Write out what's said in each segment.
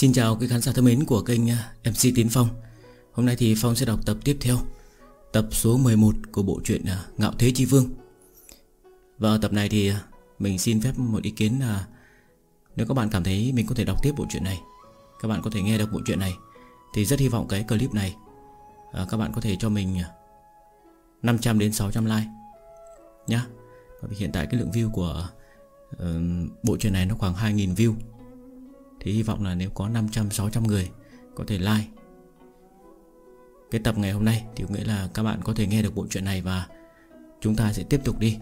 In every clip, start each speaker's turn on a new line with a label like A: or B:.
A: Xin chào quý khán giả thân mến của kênh à, MC Tiến Phong. Hôm nay thì Phong sẽ đọc tập tiếp theo Tập số 11 của bộ truyện à, Ngạo Thế Chi Vương. Và tập này thì à, mình xin phép một ý kiến là Nếu các bạn cảm thấy mình có thể đọc tiếp bộ truyện này Các bạn có thể nghe được bộ truyện này Thì rất hy vọng cái clip này Các bạn có thể cho mình 500 đến 600 like Nhá. Bởi vì hiện tại cái lượng view của uh, bộ truyện này nó khoảng 2.000 view thì hy vọng là nếu có 500-600 người Có thể like Cái tập ngày hôm nay Thì nghĩa là các bạn có thể nghe được bộ truyện này Và chúng ta sẽ tiếp tục đi.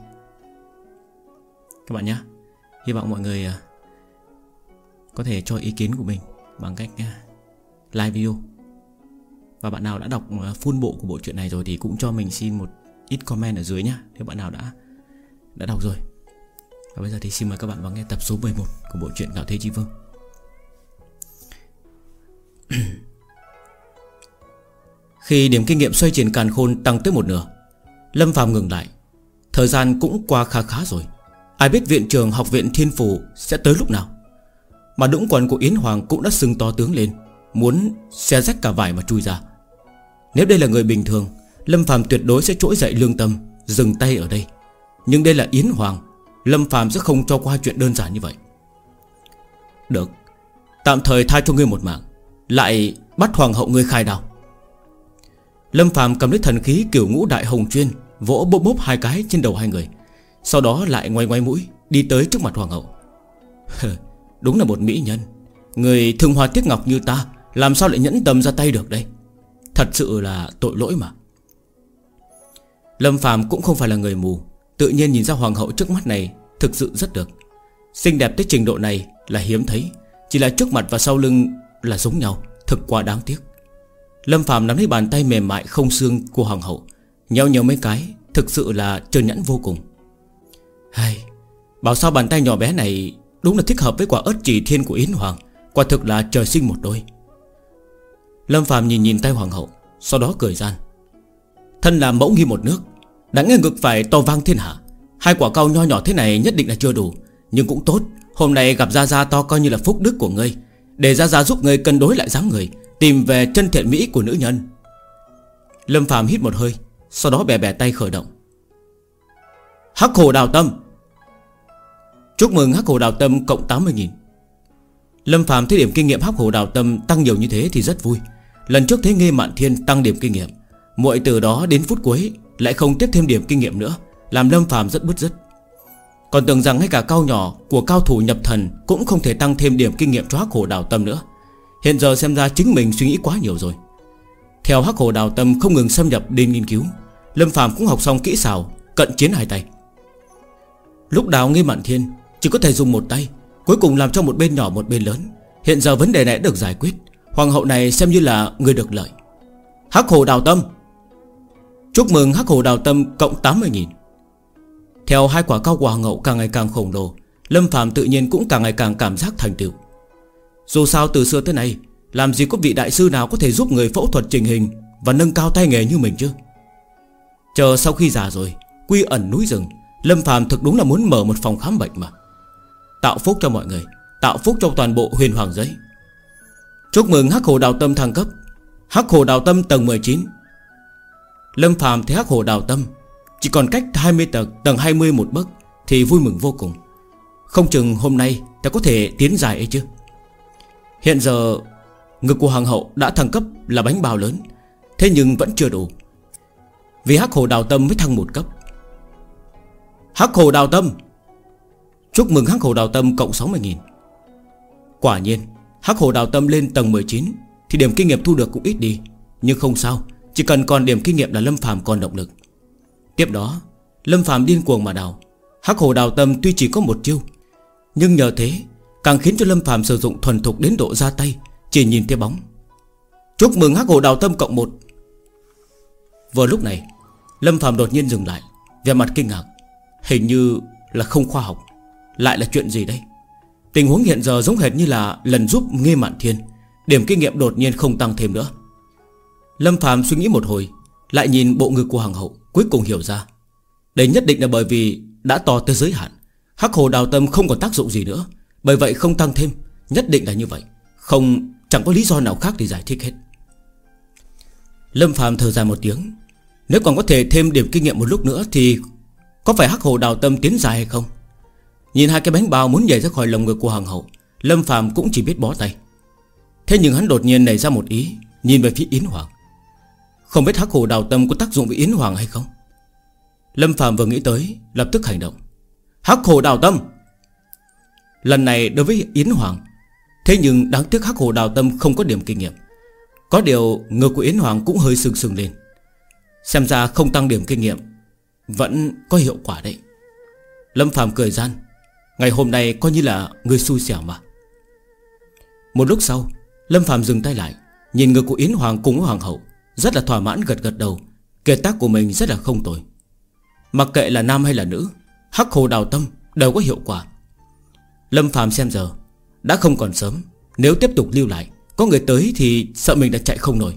A: Các bạn nhé Hy vọng mọi người à, Có thể cho ý kiến của mình Bằng cách à, like video. Và bạn nào đã đọc à, full bộ của bộ truyện này rồi Thì cũng cho mình xin một ít comment ở dưới nhé Nếu bạn nào đã đã đọc rồi. Và bây giờ thì xin mời các bạn vào nghe tập số 11 Của bộ truyện Gạo Thế Chi Vương. Khi điểm kinh nghiệm xoay chuyển càn khôn tăng tới một nửa, Lâm Phạm ngừng lại. Thời gian cũng qua khá khá rồi. Ai biết viện trường học viện thiên phù Sẽ tới lúc nào. Mà đũng quần của Yến Hoàng cũng đã sưng to tướng lên, Muốn xe rách cả vải mà chui ra. Nếu đây là người bình thường, Lâm Phạm tuyệt đối sẽ trỗi dậy lương tâm, Dừng tay ở đây. Nhưng đây là Yến Hoàng, Lâm Phạm sẽ không cho qua chuyện đơn giản như vậy. Được, Tạm thời tha cho ngươi một mạng lại bắt hoàng hậu ngươi khai đào. Lâm Phạm cầm lấy thần khí kiểu ngũ đại hồng chuyên, Vỗ bốp bốp hai cái trên đầu hai người. Sau đó lại ngoay ngoay mũi, Đi tới trước mặt hoàng hậu. Đúng là một mỹ nhân. Người thường hòa tiếc ngọc như ta, Làm sao lại nhẫn tâm ra tay được đây? Thật sự là tội lỗi mà. Lâm Phạm cũng không phải là người mù, Tự nhiên nhìn ra hoàng hậu trước mắt này Thực sự rất được. Xinh đẹp tới trình độ này là hiếm thấy, Chỉ là trước mặt và sau lưng là giống nhau, Thực quá đáng tiếc. Lâm Phạm nắm lấy bàn tay mềm mại không xương của hoàng hậu, Nheo nheo mấy cái, Thực sự là trơn nhẫn vô cùng. Hay, Bảo sao bàn tay nhỏ bé này Đúng là thích hợp với quả ớt chỉ thiên của Yến Hoàng, Quả thực là trời sinh một đôi. Lâm Phạm nhìn nhìn tay hoàng hậu, Sau đó cười gian. Thân là mẫu nghi một nước, Đã nghe ngực phải to vang thiên hạ, Hai quả cao nho nhỏ thế này nhất định là chưa đủ, Nhưng cũng tốt, Hôm nay gặp Gia Gia to coi như là phúc đức của ngươi để ra ra giúp người cân đối lại dáng người, Tìm về chân thiện mỹ của nữ nhân. Lâm Phạm hít một hơi, Sau đó bè bè tay khởi động. Hắc hồ đào tâm. Chúc mừng Hắc hồ đào tâm cộng 80.000 Lâm Phạm thấy điểm kinh nghiệm Hắc hồ đào tâm tăng nhiều như thế thì rất vui. Lần trước thấy Nghe Mạn Thiên tăng điểm kinh nghiệm, Muội từ đó đến phút cuối Lại không tiếp thêm điểm kinh nghiệm nữa, Làm Lâm Phạm rất bứt rứt còn tưởng rằng ngay cả cao nhỏ của cao thủ nhập thần Cũng không thể tăng thêm điểm kinh nghiệm cho Hắc Hồ Đào Tâm nữa. Hiện giờ xem ra chính mình suy nghĩ quá nhiều rồi. Theo Hắc Hồ Đào Tâm không ngừng xâm nhập đến nghiên cứu, Lâm Phạm cũng học xong kỹ xảo, Cận chiến hai tay. Lúc đào nghi mạn thiên Chỉ có thể dùng một tay, Cuối cùng làm cho một bên nhỏ một bên lớn. Hiện giờ vấn đề này được giải quyết, Hoàng hậu này xem như là người được lợi. Hắc Hồ Đào Tâm. Chúc mừng Hắc Hồ Đào Tâm cộng 80.000 theo hai quả cao quả ngậu càng ngày càng khổng lồ, Lâm Phạm tự nhiên cũng càng ngày càng cảm giác thành tựu. Dù sao từ xưa tới nay, Làm gì có vị đại sư nào có thể giúp người phẫu thuật trình hình Và nâng cao tay nghề như mình chứ? Chờ sau khi già rồi, Quy ẩn núi rừng, Lâm Phạm thực đúng là muốn mở một phòng khám bệnh mà. Tạo phúc cho mọi người, Tạo phúc cho toàn bộ huyền hoàng giấy Chúc mừng Hắc Hồ Đào Tâm thăng cấp. Hắc Hồ Đào Tâm tầng 19 Lâm Phạm thấy Hắc Hồ Đào Tâm chỉ còn cách 20 tầng Tầng 20 một bước Thì vui mừng vô cùng. Không chừng hôm nay ta có thể tiến dài ấy chứ. Hiện giờ, Ngực của hoàng hậu đã thăng cấp là bánh bao lớn, Thế nhưng vẫn chưa đủ. Vì hắc hồ đào tâm mới thăng một cấp. Hắc hồ đào tâm! Chúc mừng hắc hồ đào tâm cộng 60.000 Quả nhiên, Hắc hồ đào tâm lên tầng 19 Thì điểm kinh nghiệm thu được cũng ít đi. Nhưng không sao, Chỉ cần còn điểm kinh nghiệm là lâm phàm còn động lực. Tiếp đó, Lâm Phạm điên cuồng mà đào. Hắc hồ đào tâm tuy chỉ có một chiêu, Nhưng nhờ thế, Càng khiến cho Lâm Phạm sử dụng thuần thục đến độ ra tay, Chỉ nhìn thấy bóng. Chúc mừng Hắc hồ đào tâm cộng một. Vừa lúc này, Lâm Phạm đột nhiên dừng lại Về mặt kinh ngạc. Hình như là không khoa học, Lại là chuyện gì đây? Tình huống hiện giờ giống hệt như là lần giúp Nghê Mạn Thiên, Điểm kinh nghiệm đột nhiên không tăng thêm nữa. Lâm Phạm suy nghĩ một hồi, Lại nhìn bộ ngực của Hoàng hậu. Cuối cùng hiểu ra. Đây nhất định là bởi vì đã to tới giới hạn. Hắc hồ đào tâm không còn tác dụng gì nữa. Bởi vậy không tăng thêm. Nhất định là như vậy. Không, chẳng có lý do nào khác để giải thích hết. Lâm Phạm thở dài một tiếng. Nếu còn có thể thêm điểm kinh nghiệm một lúc nữa Thì có phải hắc hồ đào tâm tiến dài hay không? Nhìn hai cái bánh bao muốn nhảy ra khỏi lồng ngực của hoàng hậu, Lâm Phạm cũng chỉ biết bó tay. Thế nhưng hắn đột nhiên nảy ra một ý, Nhìn về phía Yến Hoàng. Không biết hắc hồ đào tâm có tác dụng với Yến Hoàng hay không? Lâm Phạm vừa nghĩ tới, Lập tức hành động. Hắc hồ đào tâm! Lần này đối với Yến Hoàng, Thế nhưng đáng tiếc hắc hồ đào tâm không có điểm kinh nghiệm. Có điều ngực của Yến Hoàng cũng hơi sừng sừng lên. Xem ra không tăng điểm kinh nghiệm Vẫn có hiệu quả đấy. Lâm Phạm cười gian. Ngày hôm nay coi như là người xui xẻo mà. Một lúc sau, Lâm Phạm dừng tay lại, Nhìn người của Yến Hoàng cùng với Hoàng hậu. Rất là thỏa mãn gật gật đầu. Kiệt tác của mình rất là không tồi. Mặc kệ là nam hay là nữ, Hắc hồ đào tâm đều có hiệu quả. Lâm Phạm xem giờ, Đã không còn sớm. Nếu tiếp tục lưu lại, Có người tới thì sợ mình đã chạy không nổi.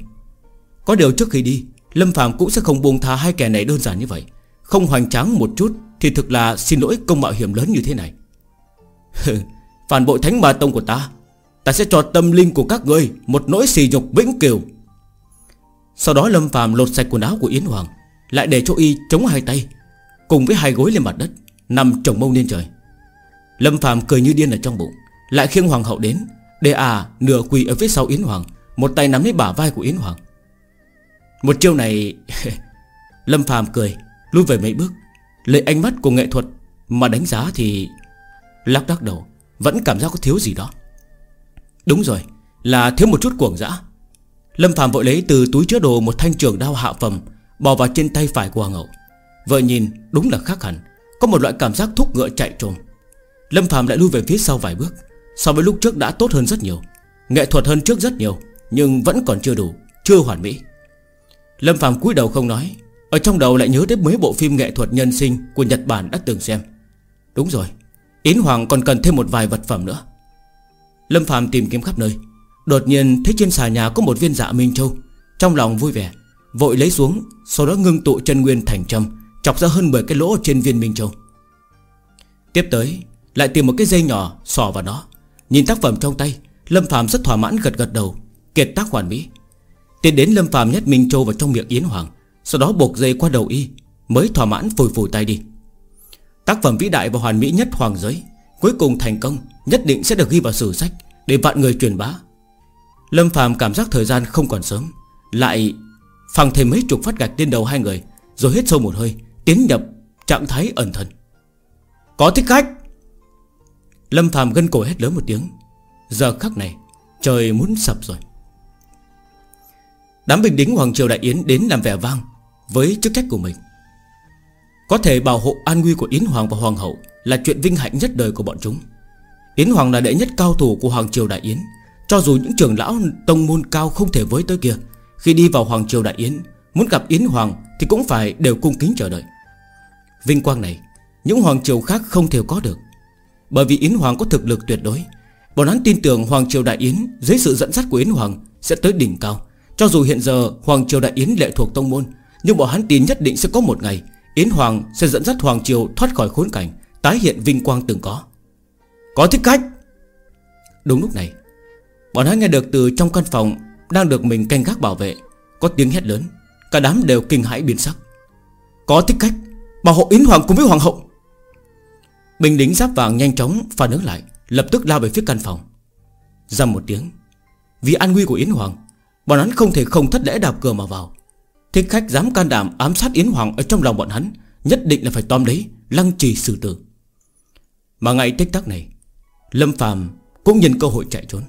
A: Có điều trước khi đi, Lâm Phạm cũng sẽ không buông tha hai kẻ này đơn giản như vậy. Không hoành tráng một chút Thì thực là xin lỗi công mạo hiểm lớn như thế này. Phản bội thánh ma tông của ta. Ta sẽ cho tâm linh của các ngươi Một nỗi xì nhục vĩnh cửu. Sau đó Lâm Phạm lột sạch quần áo của Yến Hoàng, Lại để cho y chống hai tay, Cùng với hai gối lên mặt đất, Nằm trồng mông lên trời. Lâm Phạm cười như điên ở trong bụng, Lại khiêng Hoàng hậu đến, Để à nửa quỳ ở phía sau Yến Hoàng, Một tay nắm lấy bả vai của Yến Hoàng. Một chiêu này, Lâm Phạm cười, Lui về mấy bước, Lấy ánh mắt của nghệ thuật Mà đánh giá thì Lắc đắc đầu, Vẫn cảm giác có thiếu gì đó. Đúng rồi, Là thiếu một chút cuồng dã. Lâm Phạm vội lấy từ túi chứa đồ Một thanh trường đao hạ phẩm, Bỏ vào trên tay phải của Hoàng hậu Vợ nhìn, đúng là khác hẳn, Có một loại cảm giác thúc ngựa chạy trồm. Lâm Phạm lại lui về phía sau vài bước, So với lúc trước đã tốt hơn rất nhiều. Nghệ thuật hơn trước rất nhiều, Nhưng vẫn còn chưa đủ, Chưa hoàn mỹ. Lâm Phạm cúi đầu không nói, Ở trong đầu lại nhớ đến mấy bộ phim nghệ thuật nhân sinh Của Nhật Bản đã từng xem. Đúng rồi, Yến Hoàng còn cần thêm một vài vật phẩm nữa. Lâm Phạm tìm kiếm khắp nơi. Đột nhiên thấy trên xà nhà có một viên dạ Minh Châu. Trong lòng vui vẻ, Vội lấy xuống, Sau đó ngưng tụ chân nguyên thành châm Chọc ra hơn 10 cái lỗ trên viên Minh Châu. Tiếp tới, Lại tìm một cái dây nhỏ sò vào nó. Nhìn tác phẩm trong tay, Lâm Phạm rất thỏa mãn gật gật đầu, Kiệt tác hoàn mỹ. Tiến đến Lâm Phạm nhét Minh Châu vào trong miệng Yến Hoàng, Sau đó buộc dây qua đầu y, Mới thỏa mãn phủi phủi tay đi. Tác phẩm vĩ đại và hoàn mỹ nhất hoàng giới, Cuối cùng thành công, Nhất định sẽ được ghi vào sử sách Để vạn người truyền bá. Lâm Phạm cảm giác thời gian không còn sớm, Lại phăng thêm mấy chục phát gạch lên đầu hai người, Rồi hít sâu một hơi, Tiến nhập trạng thái ẩn thần. Có thích khách? Lâm Phạm gân cổ hết lớn một tiếng. Giờ khắc này, Trời muốn sập rồi. Đám bình đính Hoàng Triều Đại Yến đến làm vẻ vang Với chức trách của mình. Có thể bảo hộ an nguy của Yến Hoàng và Hoàng hậu Là chuyện vinh hạnh nhất đời của bọn chúng. Yến Hoàng là đệ nhất cao thủ của Hoàng Triều Đại Yến. Cho dù những trưởng lão tông môn cao không thể với tới kia, Khi đi vào Hoàng Triều Đại Yến, Muốn gặp Yến Hoàng Thì cũng phải đều cung kính chờ đợi. Vinh quang này, Những Hoàng Triều khác không thể có được. Bởi vì Yến Hoàng có thực lực tuyệt đối, Bọn hắn tin tưởng Hoàng Triều Đại Yến Dưới sự dẫn dắt của Yến Hoàng Sẽ tới đỉnh cao. Cho dù hiện giờ Hoàng Triều Đại Yến lệ thuộc tông môn, Nhưng bọn hắn tin nhất định sẽ có một ngày Yến Hoàng sẽ dẫn dắt Hoàng Triều thoát khỏi khốn cảnh, Tái hiện vinh quang từng có. Có thích khách. Đúng lúc này Bọn hắn nghe được từ trong căn phòng Đang được mình canh gác bảo vệ, Có tiếng hét lớn. Cả đám đều kinh hãi biến sắc. Có thích khách Bảo hộ Yến Hoàng cùng với Hoàng hậu. Bình đính giáp vàng nhanh chóng phản ứng lại, Lập tức lao về phía căn phòng. Dầm một tiếng, Vì an nguy của Yến Hoàng, Bọn hắn không thể không thất lễ đạp cửa mà vào. Thích khách dám can đảm ám sát Yến Hoàng Ở trong lòng bọn hắn, Nhất định là phải tóm lấy, Lăng trì xử tử. Mà ngay tích tắc này, Lâm Phàm cũng nhìn cơ hội chạy trốn.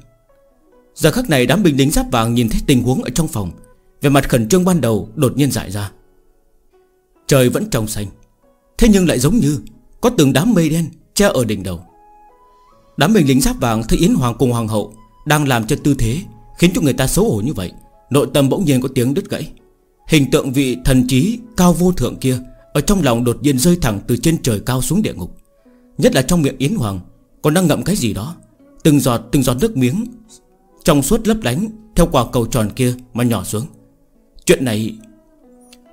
A: Giờ khắc này đám binh lính giáp vàng Nhìn thấy tình huống ở trong phòng. Về mặt khẩn trương ban đầu đột nhiên dại ra. Trời vẫn trong xanh. Thế nhưng lại giống như Có từng đám mây đen che ở đỉnh đầu. Đám binh lính giáp vàng thấy Yến Hoàng cùng Hoàng hậu Đang làm cho tư thế Khiến cho người ta xấu hổ như vậy, Nội tâm bỗng nhiên có tiếng đứt gãy. Hình tượng vị thần trí cao vô thượng kia Ở trong lòng đột nhiên rơi thẳng từ trên trời cao xuống địa ngục. Nhất là trong miệng Yến Hoàng Còn đang ngậm cái gì đó, Từng giọt từng giọt nước miếng trong suốt lấp lánh, Theo quả cầu tròn kia mà nhỏ xuống. Chuyện này,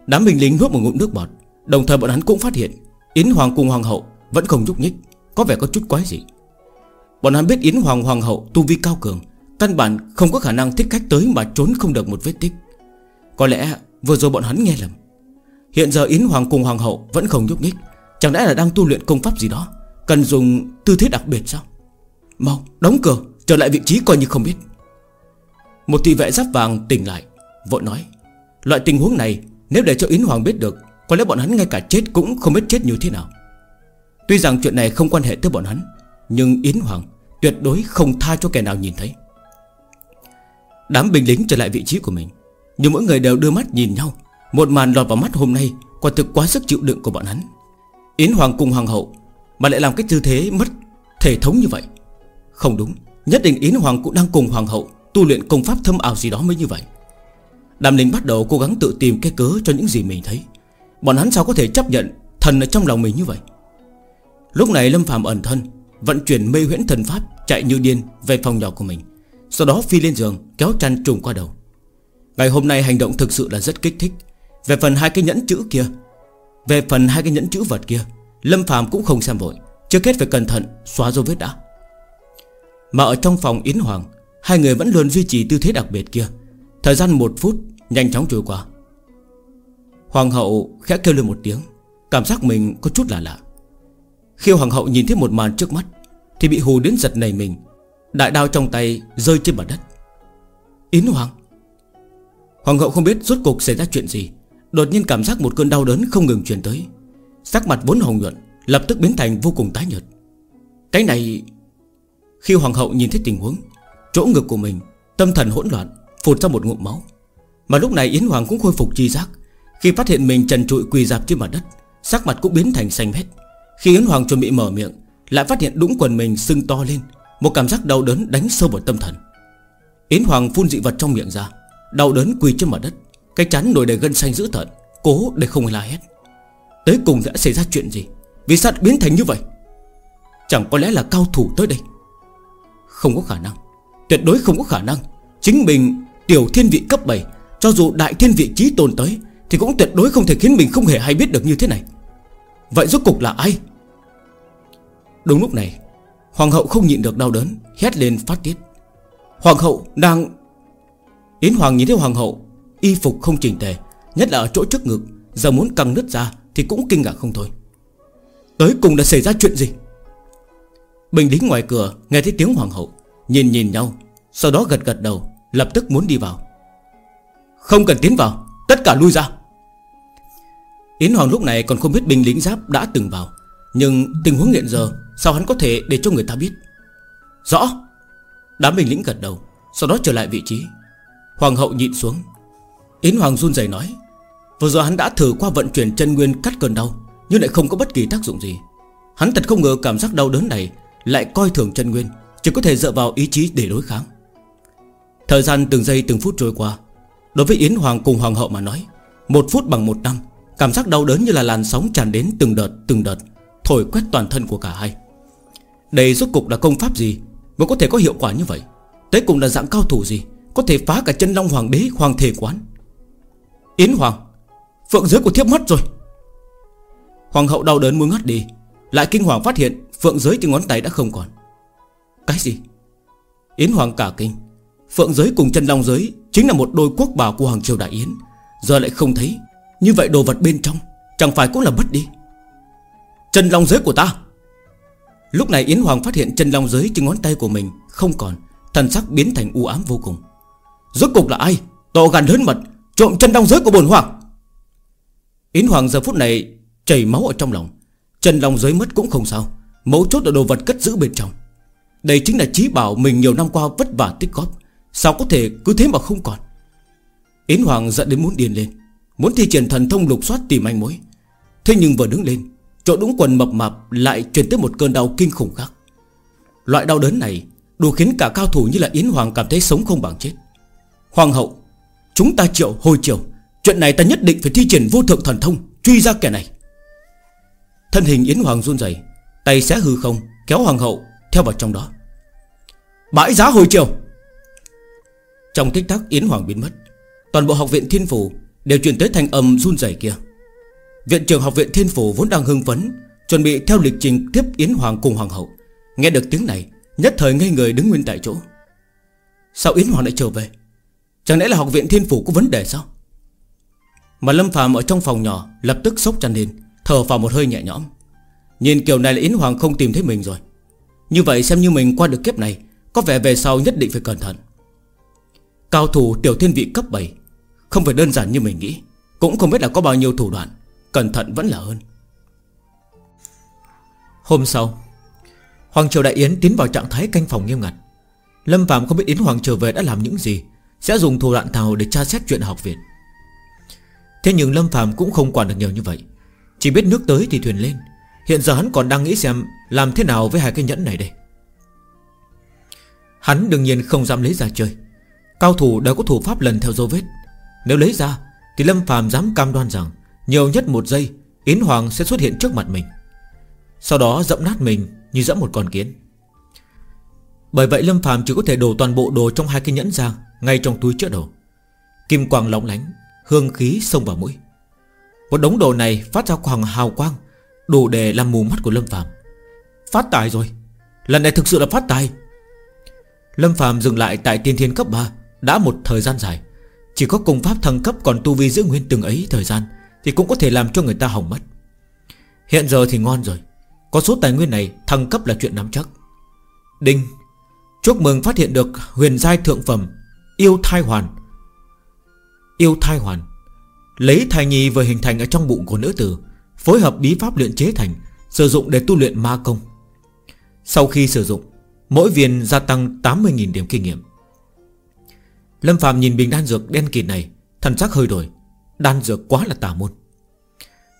A: Đám binh lính nuốt một ngụm nước bọt, Đồng thời bọn hắn cũng phát hiện Yến Hoàng cùng Hoàng hậu vẫn không nhúc nhích, Có vẻ có chút quái gì Bọn hắn biết Yến Hoàng Hoàng hậu tu vi cao cường, Căn bản không có khả năng thích khách tới Mà trốn không được một vết tích. Có lẽ vừa rồi bọn hắn nghe lầm. Hiện giờ Yến Hoàng cùng Hoàng hậu vẫn không nhúc nhích, Chẳng lẽ là đang tu luyện công pháp gì đó, Cần dùng tư thế đặc biệt sao? Mau, đóng cửa, Trở lại vị trí coi như không biết. Một thị vệ giáp vàng tỉnh lại, Vội nói, Loại tình huống này, Nếu để cho Yến Hoàng biết được, Có lẽ bọn hắn ngay cả chết cũng không biết chết như thế nào. Tuy rằng chuyện này không quan hệ tới bọn hắn, Nhưng Yến Hoàng Tuyệt đối không tha cho kẻ nào nhìn thấy. Đám binh lính trở lại vị trí của mình, Nhưng mỗi người đều đưa mắt nhìn nhau, Một màn lọt vào mắt hôm nay Quả thực quá sức chịu đựng của bọn hắn. Yến Hoàng cùng Hoàng hậu Mà lại làm cái tư thế mất thể thống như vậy. Không đúng, Nhất định Yến Hoàng cũng đang cùng Hoàng hậu Tu luyện công pháp thâm ảo gì đó mới như vậy. Đàm linh bắt đầu cố gắng tự tìm cái cớ cho những gì mình thấy. Bọn hắn sao có thể chấp nhận Thần ở trong lòng mình như vậy? Lúc này Lâm Phạm ẩn thân, Vận chuyển mê huyễn thần pháp, Chạy như điên về phòng nhỏ của mình, Sau đó phi lên giường, kéo chăn trùng qua đầu. Ngày hôm nay hành động thực sự là rất kích thích. Về phần hai cái nhẫn chữ kia, Về phần hai cái nhẫn chữ vật kia, Lâm Phạm cũng không xem vội, Trước hết phải cẩn thận xóa dấu vết đã. Mà ở trong phòng Yến Hoàng Hai người vẫn luôn duy trì tư thế đặc biệt kia. Thời gian một phút Nhanh chóng trôi qua. Hoàng hậu khẽ kêu lên một tiếng. Cảm giác mình có chút lạ lạ. Khi hoàng hậu nhìn thấy một màn trước mắt, Thì bị hù đến giật nảy mình. Đại đao trong tay rơi trên mặt đất. Yến Hoàng. Hoàng hậu không biết rốt cuộc xảy ra chuyện gì. Đột nhiên cảm giác một cơn đau đớn không ngừng truyền tới. Sắc mặt vốn hồng nhuận, Lập tức biến thành vô cùng tái nhợt. Cái này, Khi hoàng hậu nhìn thấy tình huống Chỗ ngực của mình, Tâm thần hỗn loạn Phụt ra một ngụm máu. Mà lúc này Yến Hoàng cũng khôi phục chi giác. Khi phát hiện mình trần trụi quỳ dạp trên mặt đất, Sắc mặt cũng biến thành xanh mét. Khi Yến Hoàng chuẩn bị mở miệng, Lại phát hiện đũng quần mình sưng to lên, Một cảm giác đau đớn đánh sâu vào tâm thần. Yến Hoàng phun dị vật trong miệng ra, Đau đớn quỳ trên mặt đất, Cái chắn nổi đầy gân xanh dữ tợn, Cố để không la hét. Tới cùng đã xảy ra chuyện gì? Vì sao biến thành như vậy? Chẳng có lẽ là cao thủ tới đây. Không có khả năng. Tuyệt đối không có khả năng. Chính mình, tiểu thiên vị cấp 7 Cho dù đại thiên vị trí tồn tới, Thì cũng tuyệt đối không thể khiến mình không hề hay biết được như thế này. Vậy rốt cục là ai? Đúng lúc này, Hoàng hậu không nhịn được đau đớn, Hét lên phát tiết. Hoàng hậu đang Yến Hoàng nhìn thấy hoàng hậu, Y phục không chỉnh tề, Nhất là ở chỗ trước ngực, Giờ muốn căng nứt ra Thì cũng kinh ngạc không thôi. Tới cùng đã xảy ra chuyện gì? Bình lính ngoài cửa nghe thấy tiếng hoàng hậu Nhìn nhìn nhau. Sau đó gật gật đầu, Lập tức muốn đi vào. Không cần tiến vào, Tất cả lui ra. Yến Hoàng lúc này còn không biết binh lính giáp đã từng vào, Nhưng tình huống hiện giờ, Sao hắn có thể để cho người ta biết? Rõ. Đám binh lính gật đầu, Sau đó trở lại vị trí. Hoàng hậu nhịn xuống. Yến Hoàng run rẩy nói, Vừa giờ hắn đã thử qua vận chuyển chân nguyên cắt cơn đau, Nhưng lại không có bất kỳ tác dụng gì. Hắn thật không ngờ cảm giác đau đớn này Lại coi thường chân nguyên. Chỉ có thể dựa vào ý chí để đối kháng. Thời gian từng giây từng phút trôi qua, Đối với Yến Hoàng cùng Hoàng hậu mà nói, Một phút bằng một năm, Cảm giác đau đớn như là làn sóng tràn đến từng đợt từng đợt, Thổi quét toàn thân của cả hai. Đây rốt cục là công pháp gì Mới có thể có hiệu quả như vậy? Tới cùng là dạng cao thủ gì Có thể phá cả chân long hoàng đế, hoàng thể quán? Yến Hoàng, Phượng giới của thiếp mất rồi. Hoàng hậu đau đớn muốn ngất đi, Lại kinh hoàng phát hiện Phượng giới trên ngón tay đã không còn. Cái gì? Yến Hoàng cả kinh. Phượng giới cùng chân long giới Chính là một đôi quốc bảo của Hoàng Triều Đại Yến. Giờ lại không thấy. Như vậy đồ vật bên trong, Chẳng phải cũng là mất đi. Chân long giới của ta. Lúc này Yến Hoàng phát hiện chân long giới trên ngón tay của mình Không còn, Thần sắc biến thành u ám vô cùng. Rốt cục là ai? To gan lớn mật, Trộm chân long giới của bồn hoàng. Yến Hoàng giờ phút này chảy máu ở trong lòng. Chân long giới mất cũng không sao. Mấu chốt là đồ vật cất giữ bên trong. Đây chính là trí bảo mình nhiều năm qua vất vả tích góp. Sao có thể cứ thế mà không còn? Yến Hoàng giận đến muốn điên lên. Muốn thi triển thần thông lục soát tìm anh mối. Thế nhưng vừa đứng lên, Chỗ đúng quần mập mạp lại truyền tới một cơn đau kinh khủng khác. Loại đau đớn này Đủ khiến cả cao thủ như là Yến Hoàng cảm thấy sống không bằng chết. Hoàng hậu, Chúng ta triệu hồi triệu Chuyện này ta nhất định phải thi triển vô thượng thần thông, Truy ra kẻ này. Thân hình Yến Hoàng run rẩy, Tay xé hư không, Kéo Hoàng hậu theo vào trong đó. Bãi giá hồi chiều. Trong tích tắc Yến Hoàng biến mất, Toàn bộ học viện Thiên Phủ Đều chuyển tới thành âm run rẩy kia. Viện trưởng học viện Thiên Phủ vốn đang hưng phấn, Chuẩn bị theo lịch trình tiếp Yến Hoàng cùng Hoàng hậu. Nghe được tiếng này, Nhất thời ngây người đứng nguyên tại chỗ. Sao Yến Hoàng lại trở về? Chẳng lẽ là học viện thiên phủ có vấn đề sao? Mà Lâm Phạm ở trong phòng nhỏ Lập tức sốc chăn lên, Thở vào một hơi nhẹ nhõm. Nhìn kiểu này là Yến Hoàng không tìm thấy mình rồi. Như vậy xem như mình qua được kiếp này, Có vẻ về sau nhất định phải cẩn thận. Cao thủ tiểu thiên vị cấp 7 Không phải đơn giản như mình nghĩ, Cũng không biết là có bao nhiêu thủ đoạn, Cẩn thận vẫn là hơn. Hôm sau, Hoàng Triều Đại Yến tiến vào trạng thái canh phòng nghiêm ngặt. Lâm Phạm không biết Yến Hoàng trở về đã làm những gì, Sẽ dùng thủ đoạn nào để tra xét chuyện học viện. Thế nhưng Lâm Phạm cũng không quản được nhiều như vậy, Chỉ biết nước tới thì thuyền lên. Hiện giờ hắn còn đang nghĩ xem Làm thế nào với hai cái nhẫn này đây. Hắn đương nhiên không dám lấy ra chơi. Cao thủ đều có thủ pháp lần theo dấu vết. Nếu lấy ra, Thì Lâm Phạm dám cam đoan rằng Nhiều nhất một giây, Yến Hoàng sẽ xuất hiện trước mặt mình. Sau đó dẫm nát mình như dẫm một con kiến. Bởi vậy Lâm Phạm chỉ có thể đổ toàn bộ đồ trong hai cái nhẫn ra, Ngay trong túi trước đồ. Kim quang lóng lánh, Hương khí xông vào mũi. Một đống đồ này phát ra quang hào quang Đủ để làm mù mắt của Lâm Phạm Phát tài rồi. Lần này thực sự là phát tài. Lâm Phạm dừng lại tại tiên thiên cấp 3 Đã một thời gian dài. Chỉ có cùng pháp thăng cấp còn tu vi giữ nguyên từng ấy thời gian Thì cũng có thể làm cho người ta hỏng mất. Hiện giờ thì ngon rồi. Có số tài nguyên này thăng cấp là chuyện nắm chắc. Đinh, Chúc mừng phát hiện được huyền giai thượng phẩm Yêu thai hoàn. Yêu thai hoàn. Lấy thai nhi vừa hình thành ở trong bụng của nữ tử. Phối hợp bí pháp luyện chế thành, Sử dụng để tu luyện ma công. Sau khi sử dụng, Mỗi viên gia tăng 80.000 điểm kinh nghiệm. Lâm Phạm nhìn bình đan dược đen kịt này, Thần sắc hơi đổi. Đan dược quá là tà môn.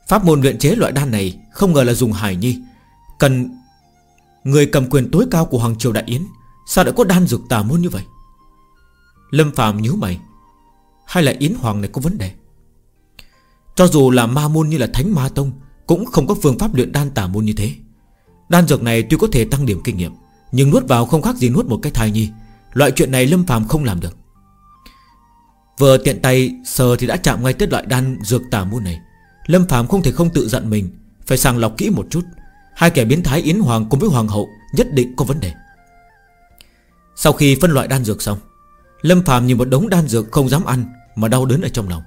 A: Pháp môn luyện chế loại đan này Không ngờ là dùng hải nhi. Cần Người cầm quyền tối cao của Hoàng Triều Đại Yến, Sao lại có đan dược tà môn như vậy? Lâm Phạm nhíu mày. Hay là Yến Hoàng này có vấn đề? Cho dù là ma môn như là Thánh Ma Tông, Cũng không có phương pháp luyện đan tà môn như thế. Đan dược này tuy có thể tăng điểm kinh nghiệm, Nhưng nuốt vào không khác gì nuốt một cái thai nhi. Loại chuyện này Lâm Phạm không làm được. Vừa tiện tay, sờ thì đã chạm ngay tới loại đan dược tà môn này. Lâm Phạm không thể không tự giận mình, Phải sàng lọc kỹ một chút. Hai kẻ biến thái Yến Hoàng cùng với Hoàng hậu Nhất định có vấn đề. Sau khi phân loại đan dược xong, Lâm Phạm nhìn một đống đan dược không dám ăn Mà đau đớn ở trong lòng.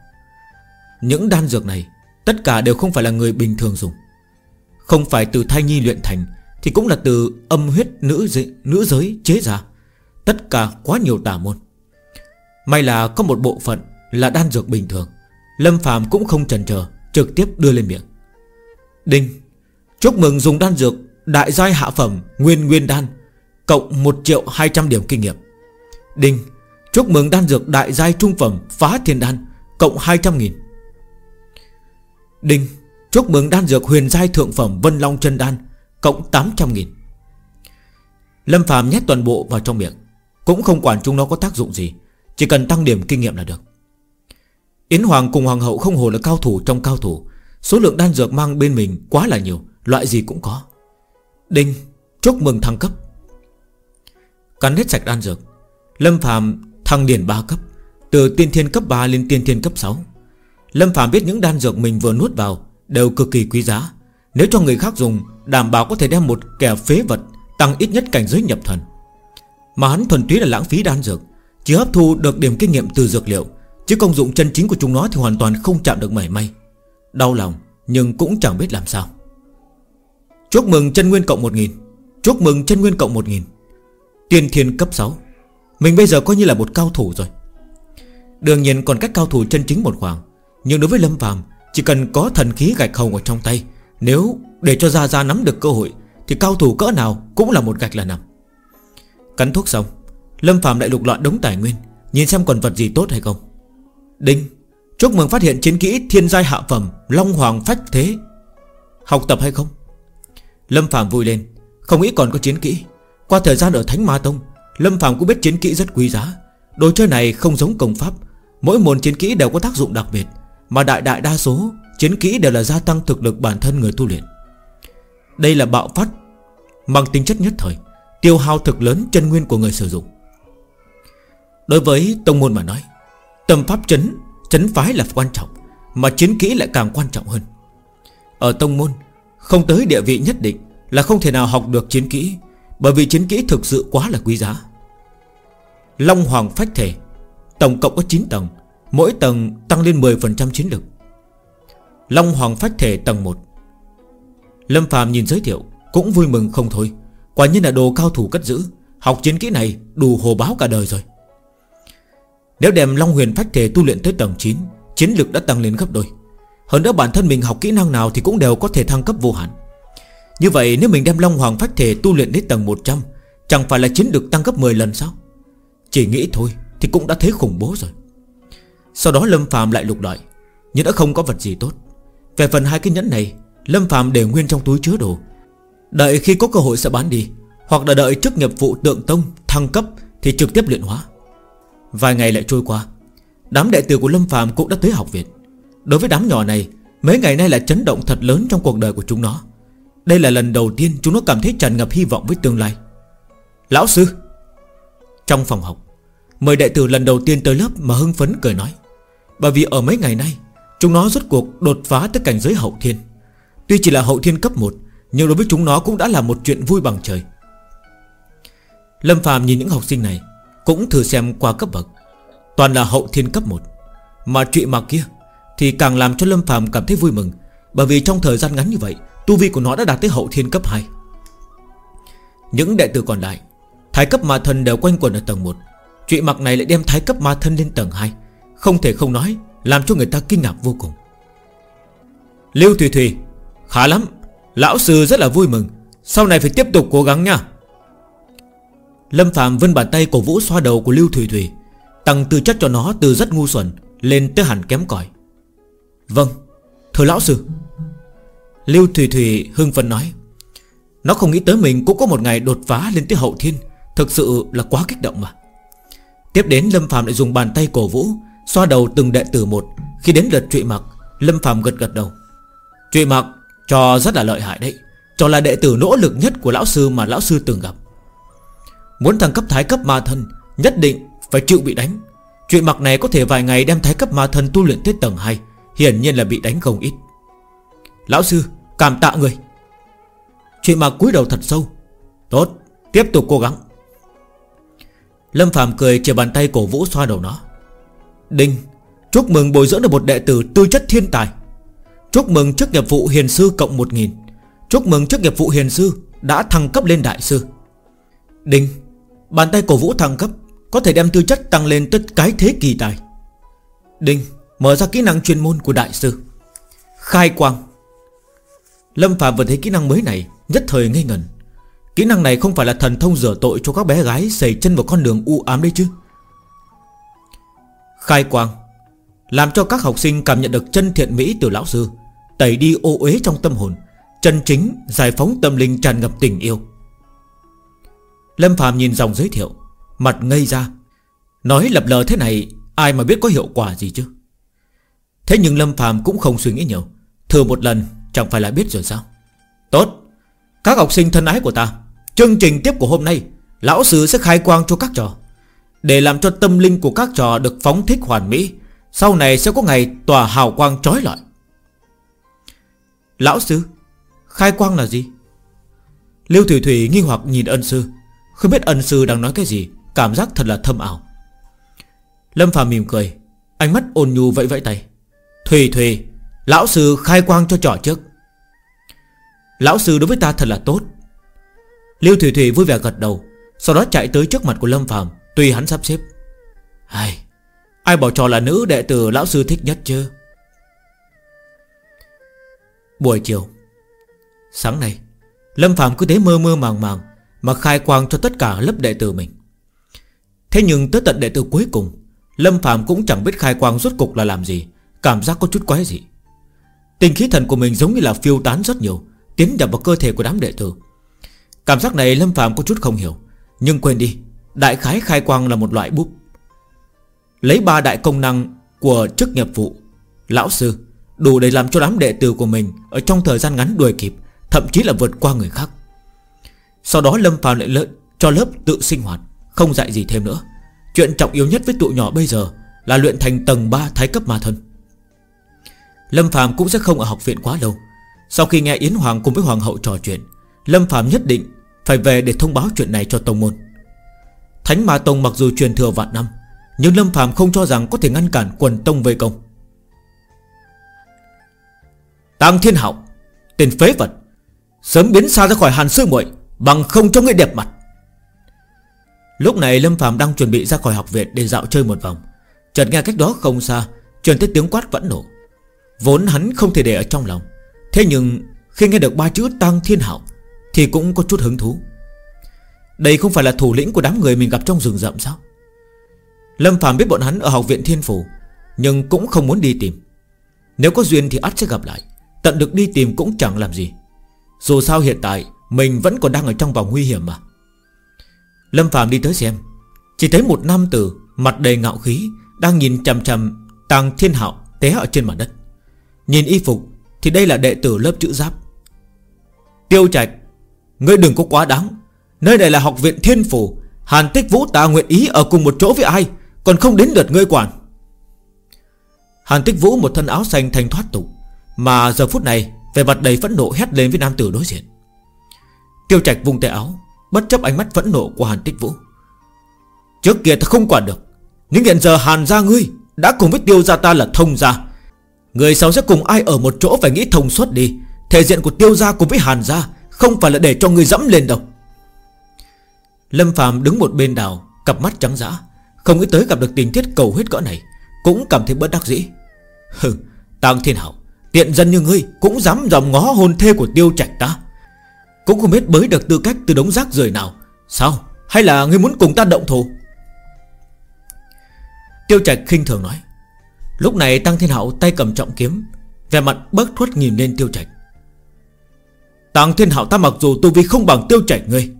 A: Những đan dược này Tất cả đều không phải là người bình thường dùng. Không phải từ thai nhi luyện thành Thì cũng là từ âm huyết nữ giới, nữ giới chế ra. Tất cả quá nhiều tà môn. May là có một bộ phận Là đan dược bình thường Lâm phàm cũng không chần chờ Trực tiếp đưa lên miệng. Đinh Chúc mừng dùng đan dược Đại giai hạ phẩm Nguyên Nguyên Đan Cộng 1 triệu 200 điểm kinh nghiệm. Đinh Chúc mừng đan dược đại giai trung phẩm Phá Thiên Đan Cộng 200 nghìn. Đinh, Chúc mừng đan dược huyền giai thượng phẩm Vân Long chân Đan, Cộng 800 nghìn. Lâm Phạm nhét toàn bộ vào trong miệng. Cũng không quản chúng nó có tác dụng gì, Chỉ cần tăng điểm kinh nghiệm là được. Yến Hoàng cùng Hoàng hậu không hồ là cao thủ trong cao thủ. Số lượng đan dược mang bên mình quá là nhiều, Loại gì cũng có. Đinh, Chúc mừng thăng cấp. Cắn hết sạch đan dược, Lâm Phạm thăng điển 3 cấp, Từ tiên thiên cấp 3 lên tiên thiên cấp 6 Lâm Phạm biết những đan dược mình vừa nuốt vào Đều cực kỳ quý giá. Nếu cho người khác dùng, Đảm bảo có thể đem một kẻ phế vật Tăng ít nhất cảnh giới nhập thần. Mà hắn thuần túy là lãng phí đan dược, Chỉ hấp thu được điểm kinh nghiệm từ dược liệu, Chứ công dụng chân chính của chúng nó thì hoàn toàn không chạm được mảy may. Đau lòng, Nhưng cũng chẳng biết làm sao. Chúc mừng chân nguyên cộng 1.000 Chúc mừng chân nguyên cộng 1.000 Tiên thiên cấp 6 Mình bây giờ coi như là một cao thủ rồi. Đương nhiên còn cách cao thủ chân chính một khoảng nhưng đối với Lâm Phàm, Chỉ cần có thần khí gạch hồng ở trong tay, Nếu để cho Gia Gia nắm được cơ hội, Thì cao thủ cỡ nào cũng là một gạch là nằm. Cắn thuốc xong, Lâm Phạm lại lục loạn đống tài nguyên, Nhìn xem còn vật gì tốt hay không. Đinh, Chúc mừng phát hiện chiến kỹ thiên giai hạ phẩm Long Hoàng Phách Thế. Học tập hay không? Lâm Phạm vui lên, Không nghĩ còn có chiến kỹ. Qua thời gian ở Thánh Ma Tông, Lâm Phạm cũng biết chiến kỹ rất quý giá. Đồ chơi này không giống công pháp, Mỗi môn chiến kỹ đều có tác dụng đặc biệt. Mà đại đại đa số Chiến kỹ đều là gia tăng thực lực bản thân người tu luyện. Đây là bạo phát Mang tính chất nhất thời, Tiêu hao thực lớn chân nguyên của người sử dụng. Đối với tông môn mà nói Tâm pháp chấn Chấn phái là quan trọng, Mà chiến kỹ lại càng quan trọng hơn. Ở tông môn, Không tới địa vị nhất định Là không thể nào học được chiến kỹ, Bởi vì chiến kỹ thực sự quá là quý giá. Long Hoàng Phách Thể, Tổng cộng có 9 tầng Mỗi tầng tăng lên 10% chiến lực. Long Hoàng Phách Thể tầng 1 Lâm Phạm nhìn giới thiệu, Cũng vui mừng không thôi. Quả nhiên là đồ cao thủ cất giữ, Học chiến kỹ này đủ hồ báo cả đời rồi. Nếu đem Long Huyền Phách Thể tu luyện tới tầng 9 Chiến lực đã tăng lên gấp đôi. Hơn nữa bản thân mình học kỹ năng nào Thì cũng đều có thể thăng cấp vô hạn. Như vậy nếu mình đem Long Hoàng Phách Thể tu luyện đến tầng 100 Chẳng phải là chiến lực tăng gấp 10 lần sao? Chỉ nghĩ thôi Thì cũng đã thấy khủng bố rồi. Sau đó Lâm Phạm lại lục đợi Nhưng đã không có vật gì tốt. Về phần hai cái nhẫn này, Lâm Phạm để nguyên trong túi chứa đồ. Đợi khi có cơ hội sẽ bán đi, Hoặc là đợi chức nghiệp vụ tượng tông Thăng cấp thì trực tiếp luyện hóa. Vài ngày lại trôi qua, Đám đệ tử của Lâm Phạm cũng đã tới học viện. Đối với đám nhỏ này, Mấy ngày nay là chấn động thật lớn trong cuộc đời của chúng nó. Đây là lần đầu tiên chúng nó cảm thấy tràn ngập hy vọng với tương lai. Lão sư! Trong phòng học, Mời đệ tử lần đầu tiên tới lớp mà hưng phấn cười nói. Bởi vì ở mấy ngày nay, Chúng nó rốt cuộc đột phá tới cảnh giới hậu thiên. Tuy chỉ là hậu thiên cấp 1 Nhưng đối với chúng nó cũng đã là một chuyện vui bằng trời. Lâm Phạm nhìn những học sinh này, Cũng thử xem qua cấp bậc. Toàn là hậu thiên cấp 1 Mà chuyện mà kia Thì càng làm cho Lâm Phạm cảm thấy vui mừng, Bởi vì trong thời gian ngắn như vậy, Tu vi của nó đã đạt tới hậu thiên cấp 2 Những đệ tử còn lại, Thái cấp ma thần đều quanh quẩn ở tầng 1 Chuyện mặc này lại đem thái cấp ma thân lên tầng 2 không thể không nói, Làm cho người ta kinh ngạc vô cùng. Lưu Thùy Thùy, Khá lắm, Lão sư rất là vui mừng, Sau này phải tiếp tục cố gắng nha. Lâm Phạm vân bàn tay cổ vũ xoa đầu của Lưu Thùy Thùy, Tăng tư chất cho nó từ rất ngu xuẩn Lên tới hẳn kém cỏi. Vâng Thưa lão sư. Lưu Thùy Thùy hưng phấn nói, Nó không nghĩ tới mình cũng có một ngày đột phá lên tới hậu thiên, Thực sự là quá kích động mà. Tiếp đến Lâm Phạm lại dùng bàn tay cổ vũ Xoa đầu từng đệ tử một. Khi đến lượt trụy mặc Lâm Phạm gật gật đầu. Trụy mặc trò rất là lợi hại đấy. Trò là đệ tử nỗ lực nhất của lão sư mà lão sư từng gặp. Muốn thăng cấp thái cấp ma thân, Nhất định phải chịu bị đánh. Chuyện mặc này có thể vài ngày đem thái cấp ma thân tu luyện tới tầng 2 Hiển nhiên là bị đánh không ít. Lão sư, cảm tạ người. Chuyện mặc cúi đầu thật sâu. Tốt, tiếp tục cố gắng. Lâm Phạm cười chìa bàn tay cổ vũ xoa đầu nó. Đinh. Chúc mừng bồi dưỡng được một đệ tử tư chất thiên tài. Chúc mừng chức nghiệp vụ hiền sư cộng 1.000 Chúc mừng chức nghiệp vụ hiền sư Đã thăng cấp lên đại sư. Đinh. Bàn tay cổ vũ thăng cấp Có thể đem tư chất tăng lên tất cái thế kỳ tài. Đinh. Mở ra kỹ năng chuyên môn của đại sư. Khai quang. Lâm Phạm vừa thấy kỹ năng mới này, Nhất thời ngây ngẩn. Kỹ năng này không phải là thần thông rửa tội cho các bé gái Xảy chân vào con đường u ám đấy chứ? Khai quang, Làm cho các học sinh cảm nhận được chân thiện mỹ từ lão sư, Tẩy đi ô uế trong tâm hồn, Chân chính giải phóng tâm linh tràn ngập tình yêu. Lâm Phạm nhìn dòng giới thiệu, Mặt ngây ra, Nói lập lờ thế này, Ai mà biết có hiệu quả gì chứ? Thế nhưng Lâm Phạm cũng không suy nghĩ nhiều, Thử một lần, chẳng phải là biết rồi sao? Tốt, Các học sinh thân ái của ta, Chương trình tiếp của hôm nay, Lão sư sẽ khai quang cho các trò. Để làm cho tâm linh của các trò được phóng thích hoàn mỹ, Sau này sẽ có ngày tỏa hào quang trói lọi. Lão sư, Khai quang là gì? Liêu Thủy Thủy nghi hoặc nhìn ân sư, Không biết ân sư đang nói cái gì, Cảm giác thật là thâm ảo. Lâm Phạm mỉm cười, Ánh mắt ôn nhu vẫy vẫy tay. Thủy thủy, Lão sư khai quang cho trò trước. Lão sư đối với ta thật là tốt. Liêu Thủy Thủy vui vẻ gật đầu, Sau đó chạy tới trước mặt của Lâm Phạm Tùy hắn sắp xếp. Ai, ai bảo trò là nữ đệ tử lão sư thích nhất chứ? Buổi chiều Sáng nay Lâm Phạm cứ thế mơ mơ màng màng Mà khai quang cho tất cả lớp đệ tử mình. Thế nhưng tới tận đệ tử cuối cùng Lâm Phạm cũng chẳng biết khai quang rốt cục là làm gì Cảm giác có chút quái gì Tình khí thần của mình giống như là phiêu tán rất nhiều Tiến nhập vào cơ thể của đám đệ tử. Cảm giác này Lâm Phạm có chút không hiểu Nhưng quên đi Đại khái khai quang là một loại búp. Lấy ba đại công năng Của chức nghiệp vụ. Lão sư, Đủ để làm cho đám đệ tử của mình Ở trong thời gian ngắn đuổi kịp, Thậm chí là vượt qua người khác. Sau đó Lâm Phàm lại lợi cho lớp tự sinh hoạt, Không dạy gì thêm nữa. Chuyện trọng yếu nhất với tụi nhỏ bây giờ Là luyện thành tầng 3 thái cấp ma thân. Lâm Phàm cũng sẽ không ở học viện quá lâu. Sau khi nghe Yến Hoàng cùng với Hoàng hậu trò chuyện, Lâm Phàm nhất định Phải về để thông báo chuyện này cho Tông Môn. Thánh Ma Tông mặc dù truyền thừa vạn năm, Nhưng Lâm Phạm không cho rằng có thể ngăn cản quần tông vây công. Tăng Thiên Hạo, Tên phế vật, Sớm biến xa ra khỏi Hàn Sư muội, Bằng không cho người đẹp mặt. Lúc này Lâm Phạm đang chuẩn bị ra khỏi học viện Để dạo chơi một vòng. Chợt nghe cách đó không xa, Truyền tới tiếng quát vẫn nổ. Vốn hắn không thể để ở trong lòng, Thế nhưng khi nghe được ba chữ Tăng Thiên Hạo Thì cũng có chút hứng thú. Đây không phải là thủ lĩnh của đám người mình gặp trong rừng rậm sao? Lâm Phạm biết bọn hắn ở học viện Thiên Phủ, Nhưng cũng không muốn đi tìm. Nếu có duyên thì ắt sẽ gặp lại, Tận được đi tìm cũng chẳng làm gì. Dù sao hiện tại, Mình vẫn còn đang ở trong vòng nguy hiểm mà. Lâm Phạm đi tới xem, Chỉ thấy một nam tử Mặt đầy ngạo khí Đang nhìn chằm chằm Tàng thiên hạo té ở trên mặt đất. Nhìn y phục Thì đây là đệ tử lớp chữ giáp. Tiêu trạch, Ngươi đừng có quá đáng. Nơi này là học viện thiên phủ Hàn tích vũ ta nguyện ý ở cùng một chỗ với ai? Còn không đến lượt ngươi quản. Hàn tích vũ một thân áo xanh thanh thoát tục, Mà giờ phút này Về mặt đầy phẫn nộ hét lên với nam tử đối diện. Tiêu trạch vùng tay áo, Bất chấp ánh mắt phẫn nộ của Hàn tích vũ. Trước kia ta không quản được, Nhưng hiện giờ Hàn gia ngươi Đã cùng với tiêu gia ta là thông gia. Người sau sẽ cùng ai ở một chỗ phải nghĩ thông suốt đi. Thể diện của tiêu gia cùng với Hàn gia Không phải là để cho người dẫm lên đâu. Lâm Phạm đứng một bên đào, Cặp mắt trắng dã, Không nghĩ tới gặp được tình tiết cầu huyết cỡ này, Cũng cảm thấy bất đắc dĩ. Hừ Tàng Thiên Hảo, Tiện dân như ngươi Cũng dám dòng ngó hồn thê của tiêu trạch ta. Cũng không biết bới được tư cách từ đống rác rời nào. Sao? Hay là ngươi muốn cùng ta động thủ? Tiêu trạch khinh thường nói. Lúc này Tăng Thiên Hảo tay cầm trọng kiếm Về mặt bớt thuất nhìn lên tiêu trạch. Tăng Thiên Hảo ta mặc dù tu vi không bằng tiêu trạch ngươi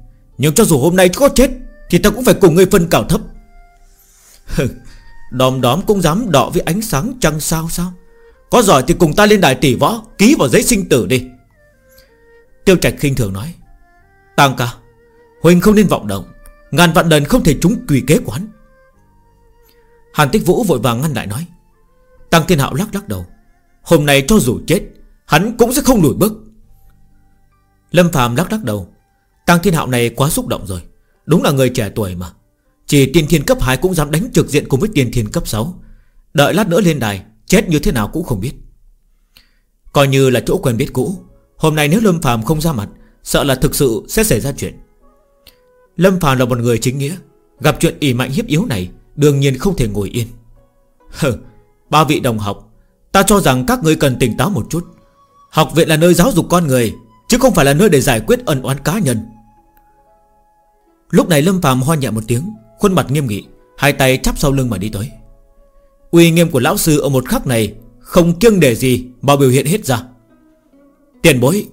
A: nhưng cho dù hôm nay có chết, Thì ta cũng phải cùng ngươi phân cảo thấp. Đòm đóm cũng dám đọ với ánh sáng trăng sao sao? Có giỏi thì cùng ta lên đài tỷ võ, Ký vào giấy sinh tử đi. Tiêu trạch khinh thường nói Tăng ca, Huỳnh không nên vọng động, Ngàn vạn lần không thể trúng quỷ kế quán. Hàn Tích Vũ vội vàng ngăn lại nói, Tăng Thiên Hạo lắc lắc đầu, Hôm nay cho dù chết, Hắn cũng sẽ không lùi bước. Lâm phàm lắc lắc đầu Tăng Thiên Hạo này quá xúc động rồi. Đúng là người trẻ tuổi mà. Chỉ tiên thiên cấp 2 cũng dám đánh trực diện cùng với tiên thiên cấp 6 Đợi lát nữa lên đài, Chết như thế nào cũng không biết. Coi như là chỗ quen biết cũ. Hôm nay nếu Lâm Phàm không ra mặt, Sợ là thực sự sẽ xảy ra chuyện. Lâm Phàm là một người chính nghĩa. Gặp chuyện ỉ mạnh hiếp yếu này, Đương nhiên không thể ngồi yên. Hừ, Ba vị đồng học, Ta cho rằng các người cần tỉnh táo một chút. Học viện là nơi giáo dục con người, Chứ không phải là nơi để giải quyết ẩn oán cá nhân. Lúc này Lâm phàm ho nhẹ một tiếng, Khuôn mặt nghiêm nghị, Hai tay chắp sau lưng mà đi tới. Uy nghiêm của lão sư ở một khắc này Không kiêng để gì mà biểu hiện hết ra. Tiền bối.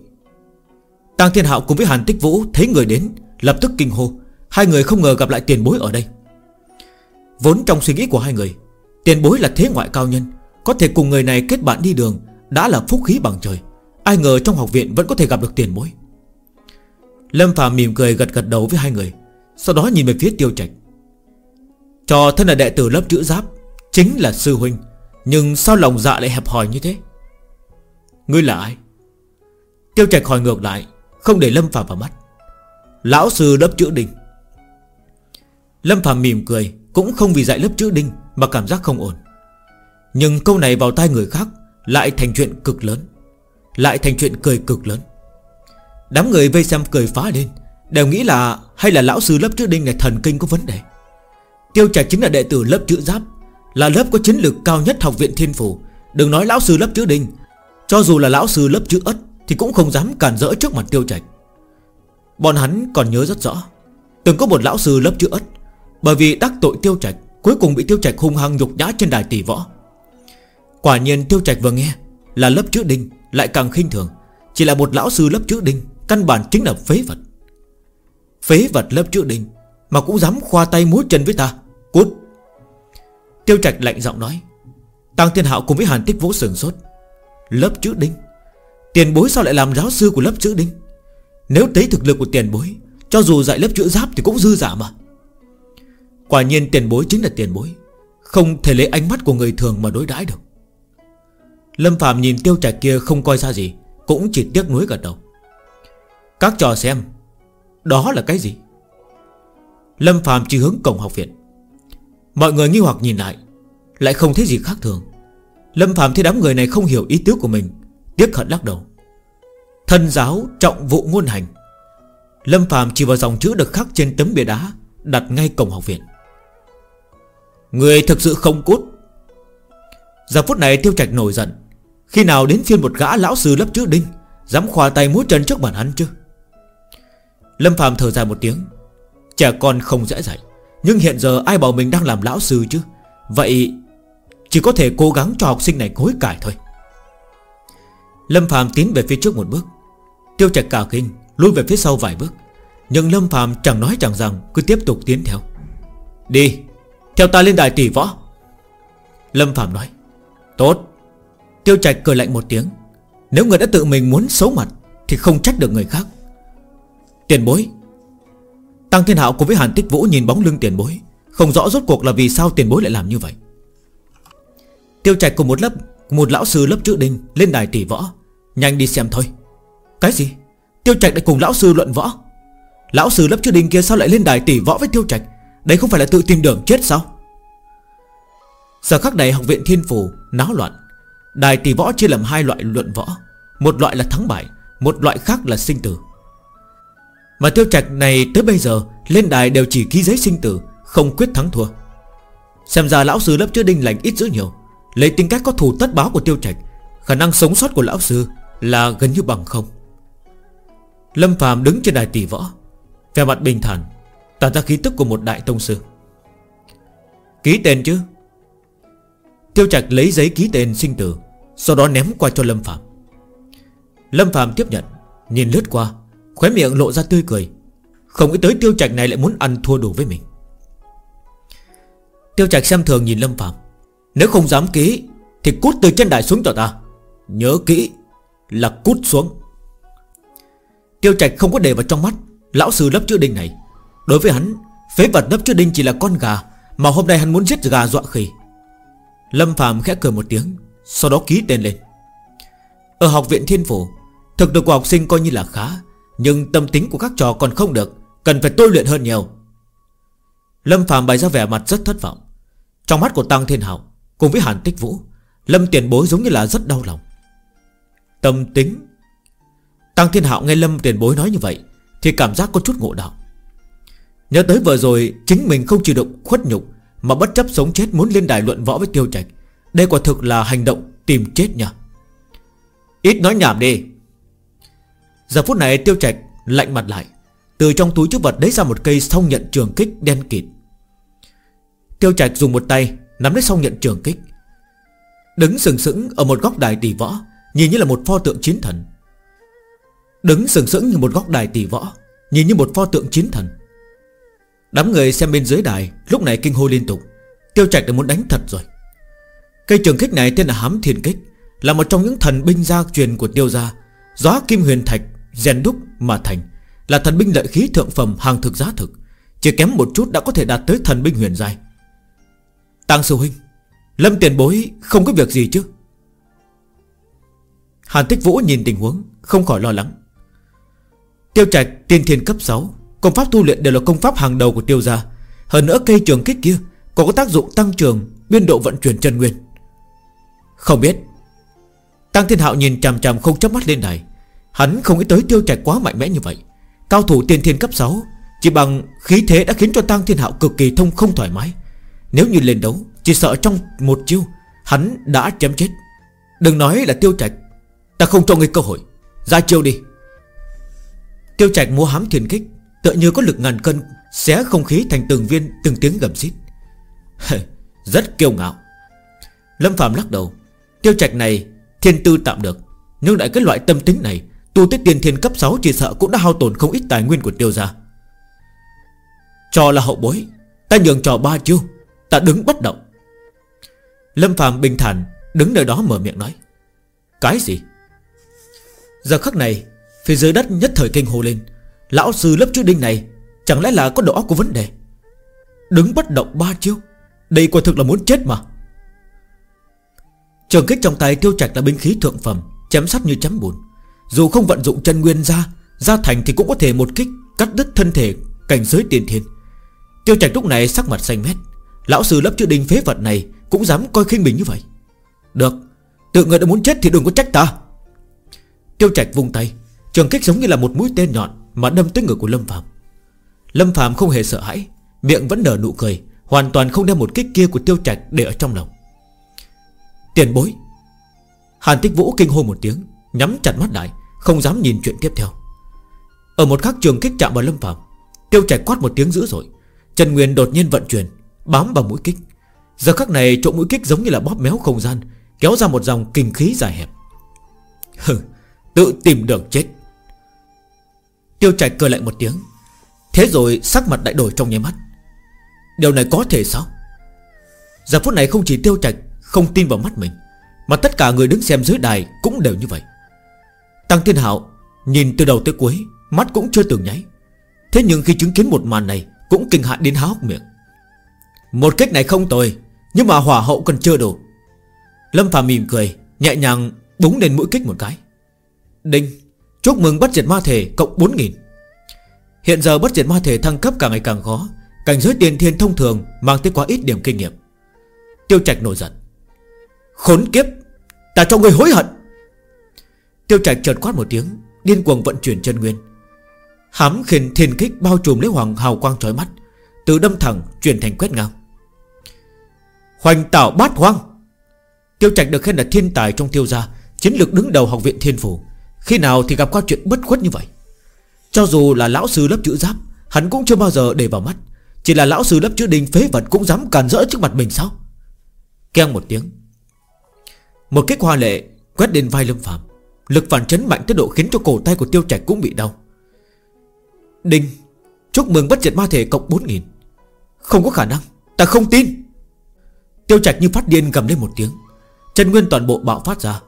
A: Tăng Thiên Hạo cùng với Hàn Tích Vũ Thấy người đến, lập tức kinh hô. Hai người không ngờ gặp lại tiền bối ở đây. Vốn trong suy nghĩ của hai người, Tiền bối là thế ngoại cao nhân, Có thể cùng người này kết bạn đi đường Đã là phúc khí bằng trời. Ai ngờ trong học viện vẫn có thể gặp được tiền bối. Lâm Phạm mỉm cười gật gật đầu với hai người. Sau đó nhìn về phía tiêu trạch. Cho thân là đệ tử lớp chữ giáp, Chính là sư huynh, Nhưng sao lòng dạ lại hẹp hòi như thế? Ngươi là ai? Tiêu trạch hỏi ngược lại, Không để Lâm Phạm vào mắt. Lão sư lớp chữ đinh. Lâm Phạm mỉm cười, Cũng không vì dạy lớp chữ đinh Mà cảm giác không ổn. Nhưng câu này vào tai người khác Lại thành chuyện cực lớn, Lại thành chuyện cười cực lớn. Đám người vây xem cười phá lên Đều nghĩ là hay là lão sư lớp chữ đinh này thần kinh có vấn đề? Tiêu trạch chính là đệ tử lớp chữ giáp, Là lớp có chiến lược cao nhất học viện thiên phủ. Đừng nói lão sư lớp chữ đinh, Cho dù là lão sư lớp chữ ất Thì cũng không dám cản rỡ trước mặt tiêu trạch. Bọn hắn còn nhớ rất rõ, Từng có một lão sư lớp chữ ất, Bởi vì đắc tội tiêu trạch, Cuối cùng bị tiêu trạch hung hăng nhục nhã trên đài tỷ võ. Quả nhiên tiêu trạch vừa nghe Là lớp chữ đinh Lại càng khinh thường. Chỉ là một lão sư lớp chữ đinh Căn bản chính là phế vật. Phế vật lớp chữ đinh Mà cũng dám khoa tay múa chân với ta. Cút! Tiêu trạch lạnh giọng nói. Tăng Thiên Hạo cùng với Hàn Tích Vũ sừng sốt. Lớp chữ đinh? Tiền bối sao lại làm giáo sư của lớp chữ đinh? Nếu thấy thực lực của tiền bối, Cho dù dạy lớp chữ giáp thì cũng dư giả mà. Quả nhiên tiền bối chính là tiền bối, Không thể lấy ánh mắt của người thường mà đối đãi được. Lâm Phạm nhìn tiêu trạch kia không coi ra gì, Cũng chỉ tiếc nuối gật đầu. Các trò xem đó là cái gì? Lâm Phạm chỉ hướng cổng học viện. Mọi người nghi hoặc nhìn lại Lại không thấy gì khác thường. Lâm Phạm thấy đám người này không hiểu ý tứ của mình, Tiếc hận lắc đầu. Thân giáo trọng vụ ngôn hành. Lâm Phạm chỉ vào dòng chữ được khắc trên tấm bia đá Đặt ngay cổng học viện. Người thực sự không cút. Giờ phút này tiêu trạch nổi giận. Khi nào đến phiên một gã lão sư lớp chữ đinh, Dám khoa tay múa chân trước bản hắn chứ? Lâm Phạm thở dài một tiếng. Trẻ con không dễ dạy, Nhưng hiện giờ ai bảo mình đang làm lão sư chứ? Vậy Chỉ có thể cố gắng cho học sinh này hối cải thôi. Lâm Phạm tiến về phía trước một bước. Tiêu trạch cả kinh Lui về phía sau vài bước. Nhưng Lâm Phạm chẳng nói chẳng rằng, Cứ tiếp tục tiến theo. Đi, Theo ta lên đài tỷ võ. Lâm Phạm nói, Tốt. Tiêu trạch cười lạnh một tiếng, Nếu người đã tự mình muốn xấu mặt, Thì không trách được người khác. Tiền bối. Tăng Thiên Hạo cùng với Hàn Tích Vũ nhìn bóng lưng tiền bối, Không rõ rốt cuộc là vì sao tiền bối lại làm như vậy. Tiêu trạch cùng một lớp, Một lão sư lớp chữ đinh Lên đài tỷ võ, Nhanh đi xem thôi. Cái gì? Tiêu trạch lại cùng lão sư luận võ? Lão sư lớp chữ đinh kia sao lại lên đài tỷ võ với tiêu trạch? Đấy không phải là tự tìm đường chết sao? Giờ khắc này học viện thiên phủ Náo loạn. Đài tỷ võ chia làm hai loại luận võ, Một loại là thắng bại, Một loại khác là sinh tử. Mà tiêu trạch này tới bây giờ, Lên đài đều chỉ ký giấy sinh tử, Không quyết thắng thua. Xem ra lão sư lớp chứa đinh lành ít dữ nhiều. Lấy tính cách có thù tất báo của tiêu trạch, Khả năng sống sót của lão sư Là gần như bằng không. Lâm phàm đứng trên đài tỷ võ Về mặt bình thản Tản ra khí tức của một đại tông sư. Ký tên chứ? Tiêu Trạch lấy giấy ký tên sinh tử, Sau đó ném qua cho Lâm Phạm Lâm Phạm tiếp nhận, Nhìn lướt qua Khóe miệng lộ ra tươi cười. Không nghĩ tới Tiêu Trạch này lại muốn ăn thua đủ với mình. Tiêu Trạch xem thường nhìn Lâm Phạm. Nếu không dám ký, Thì cút từ trên đài xuống cho ta. Nhớ kỹ là cút xuống. Tiêu Trạch không có để vào trong mắt. Lão sư lớp chữ đinh này. Đối với hắn, Phế vật lớp chữ đinh chỉ là con gà, Mà hôm nay hắn muốn giết gà dọa khỉ. Lâm Phạm khẽ cười một tiếng, Sau đó ký tên lên. Ở học viện thiên phủ, Thực lực của học sinh coi như là khá. Nhưng tâm tính của các trò còn không được, Cần phải tôi luyện hơn nhiều. Lâm Phạm bày ra vẻ mặt rất thất vọng. Trong mắt của Tăng Thiên Hảo Cùng với Hàn Tích Vũ, Lâm Tiền Bối giống như là rất đau lòng. Tâm tính? Tăng Thiên Hạo nghe Lâm Tiền Bối nói như vậy, Thì cảm giác có chút ngộ đạo. Nhớ tới vừa rồi, Chính mình không chịu động khuất nhục, mà bất chấp sống chết muốn lên đài luận võ với tiêu trạch, Đây quả thực là hành động tìm chết nhỉ. Ít nói nhảm đi. Giờ phút này tiêu trạch lạnh mặt lại, Từ trong túi chức vật lấy ra một cây song nhận trường kích đen kịt. Tiêu trạch dùng một tay Nắm lấy song nhận trường kích, Đứng sừng sững ở một góc đài tỷ võ, Nhìn như là một pho tượng chiến thần. Đứng sừng sững như một góc đài tỷ võ, Nhìn như một pho tượng chiến thần. Đám người xem bên dưới đài, Lúc này kinh hô liên tục, Tiêu trạch đã muốn đánh thật rồi. Cây trường kích này tên là hám thiên kích, Là một trong những thần binh gia truyền của tiêu gia, Gió kim huyền thạch rèn đúc mà thành Là thần binh lợi khí thượng phẩm hàng thực giá thực. Chỉ kém một chút đã có thể đạt tới thần binh huyền giai. Tăng sư huynh, Lâm tiền bối không có việc gì chứ? Hàn Tích Vũ nhìn tình huống, Không khỏi lo lắng. Tiêu trạch, tiên thiên cấp 6 Công pháp tu luyện đều là công pháp hàng đầu của tiêu gia. Hơn nữa cây trường kích kia Còn có tác dụng tăng trường Biên độ vận chuyển chân nguyên. Không biết. Tăng Thiên Hạo nhìn chằm chằm không chớp mắt lên này Hắn không nghĩ tới tiêu trạch quá mạnh mẽ như vậy. Cao thủ tiên thiên cấp 6 Chỉ bằng khí thế đã khiến cho Tăng Thiên Hạo cực kỳ thông không thoải mái. Nếu như lên đấu, Chỉ sợ trong một chiêu, Hắn đã chém chết. Đừng nói là tiêu trạch Ta không cho ngươi cơ hội. Ra chiêu đi. Tiêu trạch mua hám thiền kích, Tựa như có lực ngàn cân, Xé không khí thành từng viên, từng tiếng gầm xít. Rất kiêu ngạo. Lâm Phạm lắc đầu. Tiêu trạch này thiên tư tạm được, Nhưng lại cái loại tâm tính này Tu tiết tiền thiên cấp 6 chỉ sợ cũng đã hao tổn không ít tài nguyên của tiêu gia. Trò là hậu bối, Ta nhường trò ba chiêu, Ta đứng bất động. Lâm Phạm bình thản Đứng nơi đó mở miệng nói, Cái gì? Giờ khắc này, Phía dưới đất nhất thời kinh hồ lên, Lão sư lớp chữ đinh này, Chẳng lẽ là có đầu óc có vấn đề? Đứng bất động ba chiêu, Đây quả thực là muốn chết mà. Trường kích trong tay tiêu trạch là binh khí thượng phẩm, Chém sắt như chém bùn. Dù không vận dụng chân nguyên ra Ra thành thì cũng có thể một kích Cắt đứt thân thể cảnh giới tiền thiên. Tiêu trạch lúc này sắc mặt xanh mét. Lão sư lớp chữ đình phế vật này Cũng dám coi khinh mình như vậy. Được, Tự người đã muốn chết thì đừng có trách ta. Tiêu trạch vung tay, Trường kích giống như là một mũi tên nhọn Mà đâm tới người của Lâm Phạm Lâm Phạm không hề sợ hãi, Miệng vẫn nở nụ cười, Hoàn toàn không đem một kích kia của tiêu trạch để ở trong lòng. Tiền bối. Hàn tích vũ kinh hô một tiếng, Nhắm chặt mắt lại. Không dám nhìn chuyện tiếp theo. Ở một khắc trường kích chạm vào Lâm Phạm Tiêu trạch quát một tiếng dữ dội. Trần Nguyên đột nhiên vận chuyển, Bám vào mũi kích. Giờ khắc này, chỗ mũi kích giống như là bóp méo không gian, Kéo ra một dòng kinh khí dài hẹp. Hừ, Tự tìm đường chết. Tiêu trạch cười lại một tiếng. Thế rồi sắc mặt đại đổi trong nháy mắt. Điều này có thể sao? Giờ phút này không chỉ tiêu trạch Không tin vào mắt mình, Mà tất cả người đứng xem dưới đài cũng đều như vậy. Tăng Thiên Hạo Nhìn từ đầu tới cuối, Mắt cũng chưa từng nháy. Thế nhưng khi chứng kiến một màn này, Cũng kinh hại đến há hốc miệng. Một cách này không tồi, Nhưng mà hỏa hậu còn chưa đủ. Lâm Phạm mỉm cười, Nhẹ nhàng búng lên mũi kích một cái. Đinh, Chúc mừng bắt diệt ma thể cộng 4.000 Hiện giờ bắt diệt ma thể thăng cấp càng ngày càng khó, Cảnh giới tiền thiên thông thường Mang tới quá ít điểm kinh nghiệm. Tiêu trạch nổi giận. Khốn kiếp, Ta cho người hối hận. Tiêu trạch chợt quát một tiếng, Điên cuồng vận chuyển chân nguyên. Hám khiên thiên kích bao trùm lấy hoàng hào quang trói mắt, Từ đâm thẳng chuyển thành quét ngang. Hoành tảo bát hoang. Tiêu trạch được khen là thiên tài trong tiêu gia, Chiến lược đứng đầu học viện thiên phủ. Khi nào thì gặp qua chuyện bất khuất như vậy? Cho dù là lão sư lớp chữ giáp, Hắn cũng chưa bao giờ để vào mắt. Chỉ là lão sư lớp chữ đình phế vật Cũng dám càn rỡ trước mặt mình sao? Keng một tiếng. Một kích hoa lệ quét đến vai lâm phạm Lực phản chấn mạnh tới độ khiến cho cổ tay của tiêu trạch cũng bị đau. Đinh, Chúc mừng bất diệt ma thể cộng 4.000 Không có khả năng, Ta không tin. Tiêu trạch như phát điên gầm lên một tiếng. Chân nguyên toàn bộ bạo phát ra.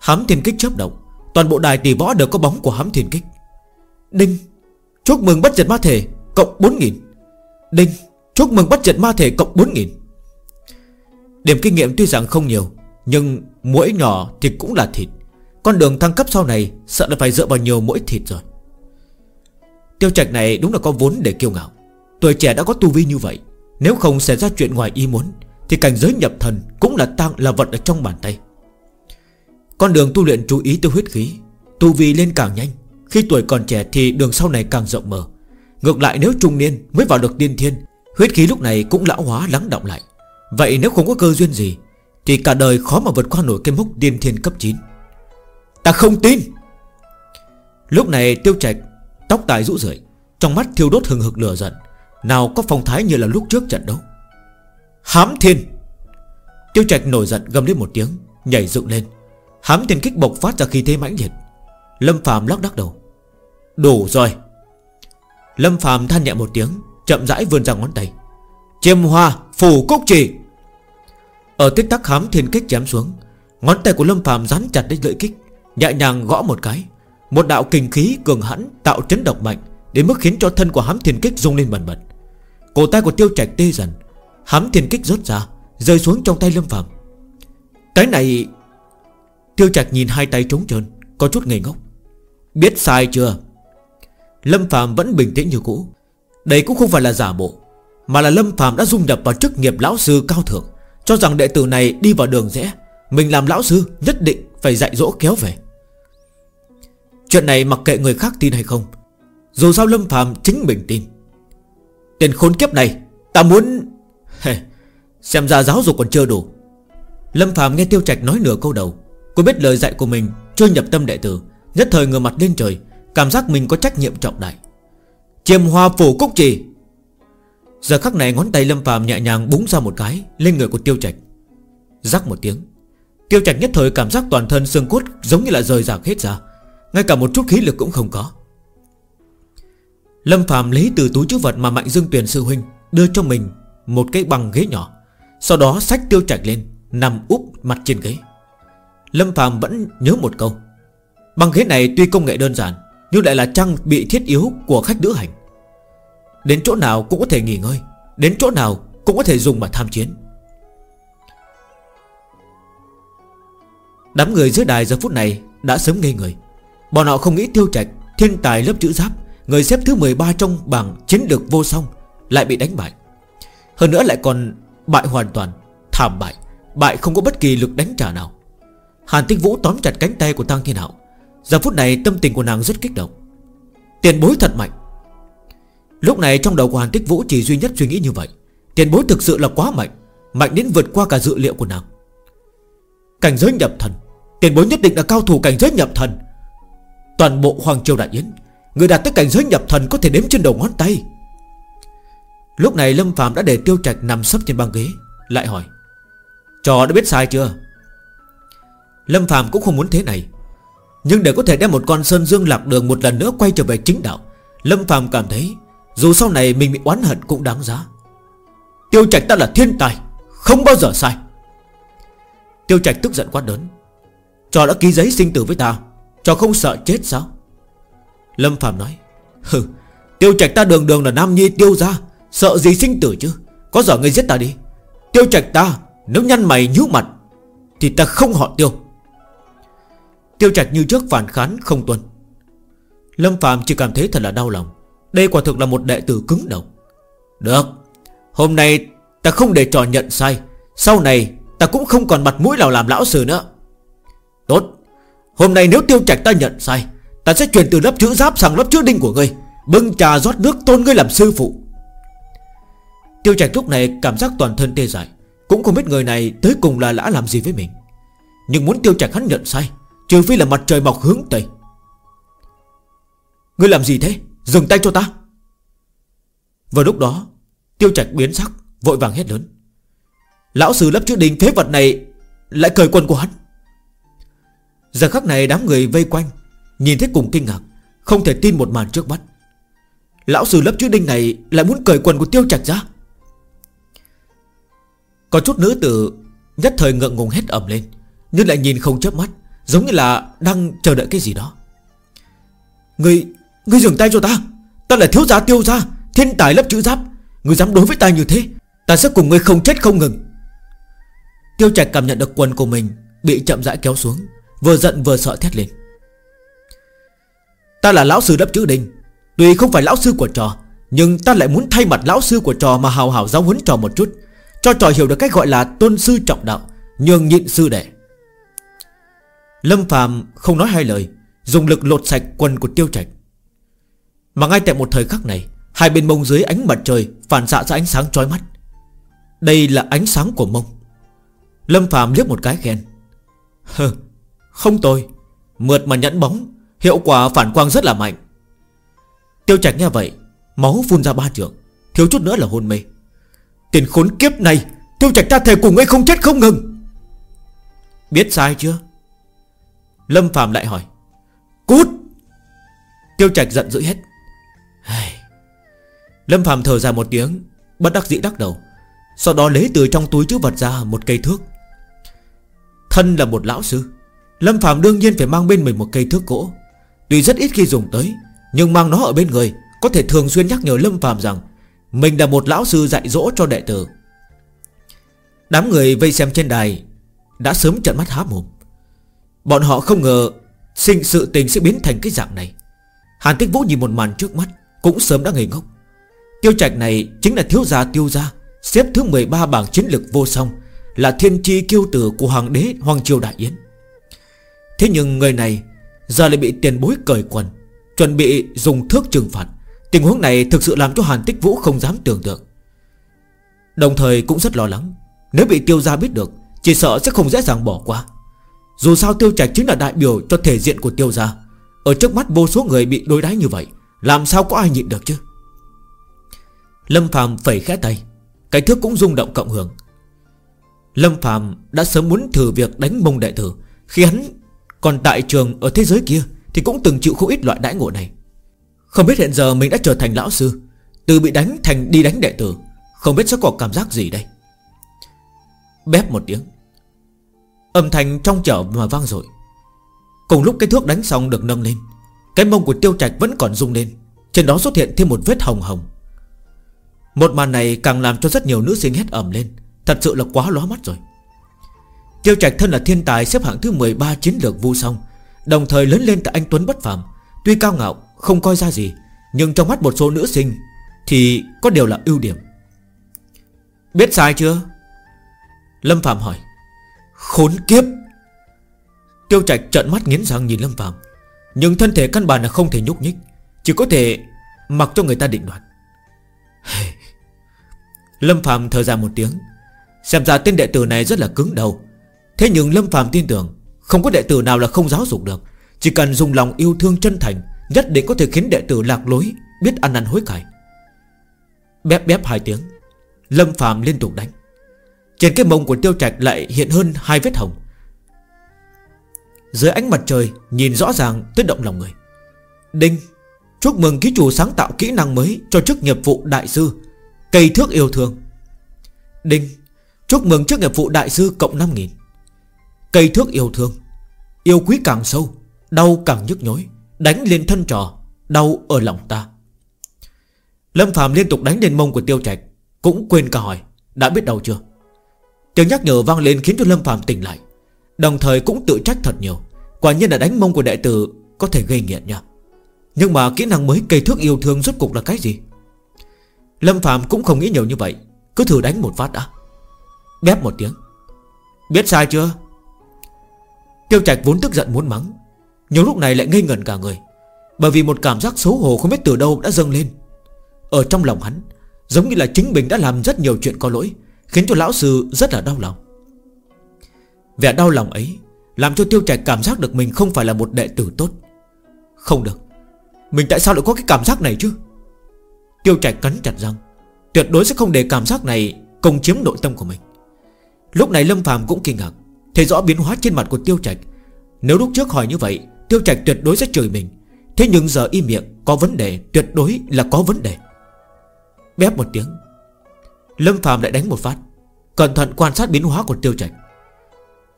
A: Hám thiên kích chớp động. Toàn bộ đài tỷ võ đều có bóng của hám thiên kích. Đinh, Chúc mừng bất diệt ma thể cộng 4.000 Đinh, Chúc mừng bất diệt ma thể cộng 4.000 Điểm kinh nghiệm tuy rằng không nhiều, Nhưng mỗi nhỏ thì cũng là thịt. Con đường thăng cấp sau này Sợ là phải dựa vào nhiều mỗi thịt rồi. Tiêu trạch này đúng là có vốn để kiêu ngạo. Tuổi trẻ đã có tu vi như vậy, Nếu không xảy ra chuyện ngoài ý muốn, Thì cảnh giới nhập thần cũng là tăng là vật ở trong bàn tay. Con đường tu luyện chú ý tiêu huyết khí, Tu vi lên càng nhanh, Khi tuổi còn trẻ thì đường sau này càng rộng mở. Ngược lại nếu trung niên mới vào được tiên thiên, Huyết khí lúc này cũng lão hóa lắng động lại. Vậy nếu không có cơ duyên gì, Thì cả đời khó mà vượt qua nổi cái mốc tiên thiên cấp 9 Ta không tin. Lúc này tiêu trạch Tóc tài rũ rượi, Trong mắt thiêu đốt hừng hực lửa giận. Nào có phong thái như là lúc trước trận đấu. Hám thiên. Tiêu trạch nổi giận gầm lên một tiếng, Nhảy dựng lên. Hám thiên kích bộc phát ra khi thế mãnh liệt. Lâm phàm lắc đắc đầu. Đủ rồi. Lâm phàm than nhẹ một tiếng, Chậm rãi vươn ra ngón tay. Chiêm hoa phủ cúc chỉ Ở tích tắc hám thiên kích chém xuống, Ngón tay của Lâm phàm dán chặt đến lưỡi kích. Nhẹ nhàng gõ một cái. Một đạo kinh khí cường hãn tạo chấn độc mạnh Đến mức khiến cho thân của hám thiên kích rung lên bần bật. Cổ tay của tiêu trạch tê dần. Hám thiên kích rớt ra, Rơi xuống trong tay Lâm phàm. Cái này Tiêu trạch nhìn hai tay trống trơn, Có chút ngây ngốc. Biết sai chưa? Lâm phàm vẫn bình tĩnh như cũ. Đây cũng không phải là giả bộ, Mà là Lâm phàm đã dung nhập vào chức nghiệp lão sư cao thượng, Cho rằng đệ tử này đi vào đường rẽ. Mình làm lão sư nhất định phải dạy dỗ kéo về. Chuyện này mặc kệ người khác tin hay không, Dù sao Lâm phàm chính mình tin. Tiền khốn kiếp này, Ta muốn Xem ra giáo dục còn chưa đủ. Lâm phàm nghe Tiêu Trạch nói nửa câu đầu, Cô biết lời dạy của mình Chưa nhập tâm đệ tử, Nhất thời ngửa mặt lên trời, Cảm giác mình có trách nhiệm trọng đại. Chiêm hoa phủ cúc trì. Giờ khắc này ngón tay Lâm phàm nhẹ nhàng búng ra một cái Lên người của Tiêu Trạch. Rắc một tiếng, Tiêu Trạch nhất thời cảm giác toàn thân xương cốt Giống như là rời rạc hết ra ngay cả một chút khí lực cũng không có. Lâm phàm lấy từ túi chứa vật mà Mạnh Dương Tuyền sư huynh Đưa cho mình một cái bằng ghế nhỏ, Sau đó sách Tiêu Trạch lên, Nằm úp mặt trên ghế. Lâm phàm vẫn nhớ một câu Bằng ghế này tuy công nghệ đơn giản, Nhưng lại là trang bị thiết yếu của khách lữ hành. Đến chỗ nào cũng có thể nghỉ ngơi, Đến chỗ nào cũng có thể dùng mà tham chiến. Đám người dưới đài giờ phút này Đã sớm ngây người. Bọn họ không nghĩ tiêu trạch Thiên tài lớp chữ giáp, Người xếp thứ 13 trong bảng chiến lược vô song, Lại bị đánh bại.
B: Hơn nữa lại còn bại hoàn toàn, Thảm bại Bại không có bất kỳ lực đánh trả nào. Hàn Tích Vũ tóm chặt cánh tay của Tăng Thiên Hạo. Giờ phút này tâm tình của nàng rất kích động. Tiền bối thật mạnh. Lúc này trong đầu của Hàn Tích Vũ chỉ duy nhất suy nghĩ như vậy. Tiền bối thực sự là quá mạnh Mạnh đến vượt qua cả dự liệu của nàng. Cảnh giới nhập thần. Tiền bối nhất định là cao thủ cảnh giới nhập thần. Toàn bộ Hoàng Triều Đại Yến, Người đạt tới cảnh giới nhập thần có thể đếm trên đầu ngón tay. Lúc này Lâm Phạm đã để Tiêu Trạch nằm sấp trên băng ghế, Lại hỏi, Trò đã biết sai chưa? Lâm Phạm cũng không muốn thế này, Nhưng để có thể đem một con Sơn Dương lạc đường Một lần nữa quay trở về chính đạo, Lâm Phạm cảm thấy Dù sau này mình bị oán hận cũng đáng giá. Tiêu Trạch ta là thiên tài, Không bao giờ sai. Tiêu Trạch tức giận quá đớn Trò đã ký giấy sinh tử với ta Trò không sợ chết sao? Lâm Phạm nói, Hừ, Tiêu Trạch ta đường đường là Nam Nhi tiêu ra Sợ gì sinh tử chứ? Có giỏi người giết ta đi. Tiêu Trạch ta, Nếu nhăn mày nhíu mặt, Thì ta không họ tiêu. Tiêu Trạch như trước phản kháng không tuân. Lâm Phạm chỉ cảm thấy thật là đau lòng. Đây quả thực là một đệ tử cứng đầu. Được, Hôm nay ta không để trò nhận sai, Sau này ta cũng không còn mặt mũi nào làm lão sư nữa. Tốt Hôm nay nếu tiêu trạch ta nhận sai, Ta sẽ chuyển từ lớp chữ giáp sang lớp chữ đinh của ngươi, Bưng trà rót nước tôn ngươi làm sư phụ. Tiêu trạch lúc này cảm giác toàn thân tê dại, Cũng không biết người này tới cùng là lã làm gì với mình. Nhưng muốn tiêu trạch hắn nhận sai, Trừ phi là mặt trời mọc hướng Tây. Ngươi làm gì thế? Dừng tay cho ta. Vào lúc đó, Tiêu trạch biến sắc, Vội vàng hét lớn. Lão sư lớp chữ đình phế vật này Lại cởi quần của hắn. Giờ khắc này đám người vây quanh, Nhìn thấy cùng kinh ngạc, Không thể tin một màn trước mắt. Lão sư lớp chữ đinh này Lại muốn cởi quần của tiêu trạch ra. Có chút nữ tử Nhất thời ngượng ngùng hết ẩm lên, Nhưng lại nhìn không chớp mắt, Giống như là đang chờ đợi cái gì đó. Người Người dừng tay cho ta Ta là thiếu gia tiêu gia, Thiên tài lớp chữ giáp, Người dám đối với ta như thế, Ta sẽ cùng người không chết không ngừng. Tiêu trạch cảm nhận được quần của mình Bị chậm rãi kéo xuống. Vừa giận vừa sợ thét lên. Ta là lão sư đắp chữ đình. Tuy không phải lão sư của trò, Nhưng ta lại muốn thay mặt lão sư của trò Mà hào hào giáo huấn trò một chút, Cho trò hiểu được cách gọi là tôn sư trọng đạo, Nhường nhịn sư đệ. Lâm phàm không nói hai lời, Dùng lực lột sạch quần của tiêu trạch. Mà ngay tại một thời khắc này, Hai bên mông dưới ánh mặt trời Phản xạ ra ánh sáng chói mắt. Đây là ánh sáng của mông. Lâm phàm liếc một cái khen. Hừ không tôi Mượt mà nhẫn bóng, Hiệu quả phản quang rất là mạnh. Tiêu trạch nghe vậy, Máu phun ra ba trường, Thiếu chút nữa là hôn mê. Tiền khốn kiếp này, Tiêu trạch ta thề cùng ấy không chết không ngừng. Biết sai chưa? Lâm Phạm lại hỏi. Cút! Tiêu trạch giận dữ hết. Lâm Phạm thở ra một tiếng, Bất đắc dĩ đắc đầu, Sau đó lấy từ trong túi chứa vật ra một cây thước. Thân là một lão sư Lâm Phạm đương nhiên phải mang bên mình một cây thước gỗ. Tuy rất ít khi dùng tới, Nhưng mang nó ở bên người, Có thể thường xuyên nhắc nhở Lâm Phạm rằng Mình là một lão sư dạy dỗ cho đệ tử. Đám người vây xem trên đài Đã sớm trận mắt há mồm. Bọn họ không ngờ Sinh sự tình sẽ biến thành cái dạng này. Hàn Tích Vũ nhìn một màn trước mắt, Cũng sớm đã ngây ngốc. Tiêu trạch này chính là thiếu gia tiêu gia, Xếp thứ 13 bảng chiến lực vô song, Là thiên chi kiêu tử của hoàng đế Hoàng Triều Đại Yến. Thế nhưng người này Giờ lại bị tiền bối cởi quần, Chuẩn bị dùng thước trừng phạt. Tình huống này thực sự làm cho Hàn Tích Vũ không dám tưởng tượng. Đồng thời cũng rất lo lắng, Nếu bị tiêu gia biết được, Chỉ sợ sẽ không dễ dàng bỏ qua. Dù sao tiêu trạch chính là đại biểu cho thể diện của tiêu gia, Ở trước mắt vô số người bị đối đái như vậy, Làm sao có ai nhịn được chứ? Lâm Phạm phẩy khẽ tay, Cái thước cũng rung động cộng hưởng. Lâm Phạm đã sớm muốn thử việc đánh mông đại tử, Khi hắn còn tại trường ở thế giới kia Thì cũng từng chịu không ít loại đãi ngộ này. Không biết hiện giờ mình đã trở thành lão sư, Từ bị đánh thành đi đánh đệ tử, Không biết sẽ có cảm giác gì đây? Bép một tiếng. Âm thanh trong chở mà vang rồi Cùng lúc cái thước đánh xong được nâng lên, Cái mông của tiêu trạch vẫn còn rung lên, Trên đó xuất hiện thêm một vết hồng hồng. Một màn này càng làm cho rất nhiều nữ sinh hét ẩm lên, Thật sự là quá lóa mắt rồi. Tiêu Trạch thân là thiên tài xếp hạng thứ 13 chiến lược vu song, Đồng thời lớn lên tại anh Tuấn bất phàm. Tuy cao ngạo, không coi ra gì, Nhưng trong mắt một số nữ sinh Thì có điều là ưu điểm. Biết sai chưa? Lâm Phạm hỏi. Khốn kiếp! Tiêu Trạch trợn mắt nghiến răng nhìn Lâm Phạm Nhưng thân thể căn bản là không thể nhúc nhích, Chỉ có thể mặc cho người ta định đoạt. Lâm Phạm thở ra một tiếng, Xem ra tên đệ tử này rất là cứng đầu Thế nhưng Lâm Phạm tin tưởng, Không có đệ tử nào là không giáo dục được. Chỉ cần dùng lòng yêu thương chân thành, Nhất định có thể khiến đệ tử lạc lối, Biết ăn năn hối cải. Bép bép hai tiếng, Lâm Phạm liên tục đánh. Trên cái mông của Tiêu Trạch lại hiện hơn hai vết hồng. Dưới ánh mặt trời, Nhìn rõ ràng tới động lòng người. Đinh, Chúc mừng ký chủ sáng tạo kỹ năng mới Cho chức nghiệp vụ đại sư, Cây thước yêu thương. Đinh, Chúc mừng chức nghiệp vụ đại sư cộng 5.000 Cây thước yêu thương. Yêu quý càng sâu, Đau càng nhức nhối, Đánh lên thân trò, Đau ở lòng ta. Lâm Phạm liên tục đánh lên mông của Tiêu Trạch, Cũng quên cả hỏi, Đã biết đau chưa? Tiếng nhắc nhở vang lên khiến cho Lâm Phạm tỉnh lại, Đồng thời cũng tự trách thật nhiều, Quả nhiên là đánh mông của đệ tử Có thể gây nghiện nha. Nhưng mà kỹ năng mới cây thước yêu thương rốt cục là cái gì? Lâm Phạm cũng không nghĩ nhiều như vậy, Cứ thử đánh một phát đã. Bép một tiếng. Biết sai chưa? Tiêu Trạch vốn tức giận muốn mắng. Nhưng lúc này lại ngây ngẩn cả người, Bởi vì một cảm giác xấu hổ không biết từ đâu đã dâng lên. Ở trong lòng hắn, Giống như là chính mình đã làm rất nhiều chuyện có lỗi, Khiến cho lão sư rất là đau lòng. Vẻ đau lòng ấy Làm cho Tiêu Trạch cảm giác được mình không phải là một đệ tử tốt. Không được, Mình tại sao lại có cái cảm giác này chứ? Tiêu Trạch cắn chặt răng, Tuyệt đối sẽ không để cảm giác này Công chiếm nội tâm của mình. Lúc này Lâm Phàm cũng kinh ngạc. Thấy rõ biến hóa trên mặt của Tiêu Trạch. Nếu lúc trước hỏi như vậy, Tiêu Trạch tuyệt đối sẽ chửi mình. Thế nhưng giờ im miệng, có vấn đề, Tuyệt đối là có vấn đề. Bép một tiếng. Lâm Phàm lại đánh một phát. Cẩn thận quan sát biến hóa của Tiêu Trạch.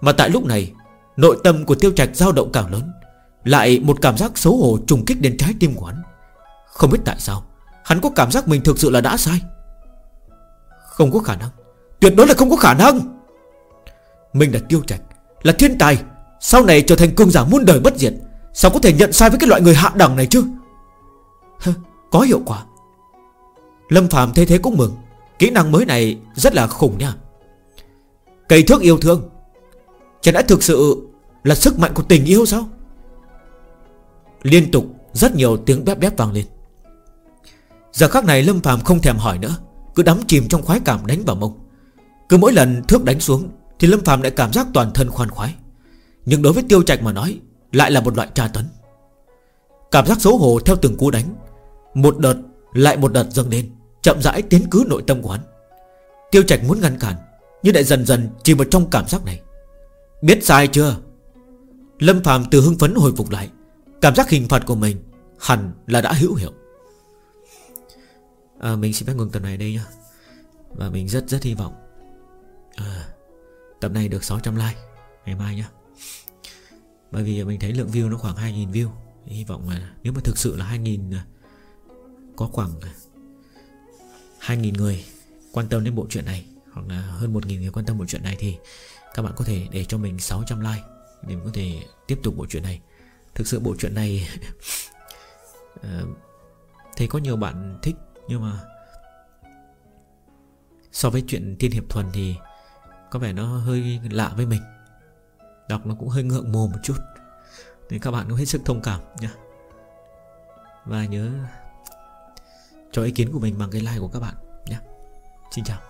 B: Mà tại lúc này, Nội tâm của Tiêu Trạch dao động càng lớn, Lại một cảm giác xấu hổ trùng kích đến trái tim của hắn. Không biết tại sao, Hắn có cảm giác mình thực sự là đã sai. Không có khả năng. Tuyệt đối là không có khả năng! Mình là tiêu trạch Là thiên tài. Sau này trở thành cường giả muôn đời bất diệt Sao có thể nhận sai với cái loại người hạ đẳng này chứ? Hơ, Có hiệu quả. Lâm Phạm thấy thế cũng mừng. Kỹ năng mới này rất là khủng nha. Cây thước yêu thương. Chẳng đã thực sự là sức mạnh của tình yêu sao? Liên tục rất nhiều tiếng bép bép vang lên. Giờ khắc này Lâm Phạm không thèm hỏi nữa Cứ đắm chìm trong khoái cảm đánh vào mông. Cứ mỗi lần thước đánh xuống thì Lâm Phạm lại cảm giác toàn thân khoan khoái. Nhưng đối với Tiêu Trạch mà nói Lại là một loại tra tấn. Cảm giác xấu hổ theo từng cú đánh Một đợt lại một đợt dâng lên Chậm rãi tiến cứ nội tâm của hắn. Tiêu Trạch muốn ngăn cản Nhưng lại dần dần chỉ vào trong cảm giác này. Biết sai chưa? Lâm Phạm từ hưng phấn hồi phục lại Cảm giác hình phạt của mình Hẳn là đã hữu hiệu. À, Mình xin phép ngừng tập này đây nhá. Và mình rất rất hy vọng. À, Tập này được 600 like. Ngày mai nhá. Bởi vì mình thấy lượng view nó khoảng 2.000 view. Hy vọng là nếu mà thực sự là 2.000 à, Có khoảng à, 2.000 người quan tâm đến bộ truyện này, Hoặc là hơn 1.000 người quan tâm bộ truyện này, Thì các bạn có thể để cho mình 600 like Để mình có thể tiếp tục bộ truyện này. Thực sự bộ truyện này Thì à, Thấy có nhiều bạn thích, nhưng mà So với chuyện Thiên Hiệp Thuần thì có vẻ nó hơi lạ với mình. Đọc nó cũng hơi ngượng mồm một chút. Nên các bạn cũng hết sức thông cảm nhé Và nhớ Cho ý kiến của mình bằng cái like của các bạn nhé Xin chào.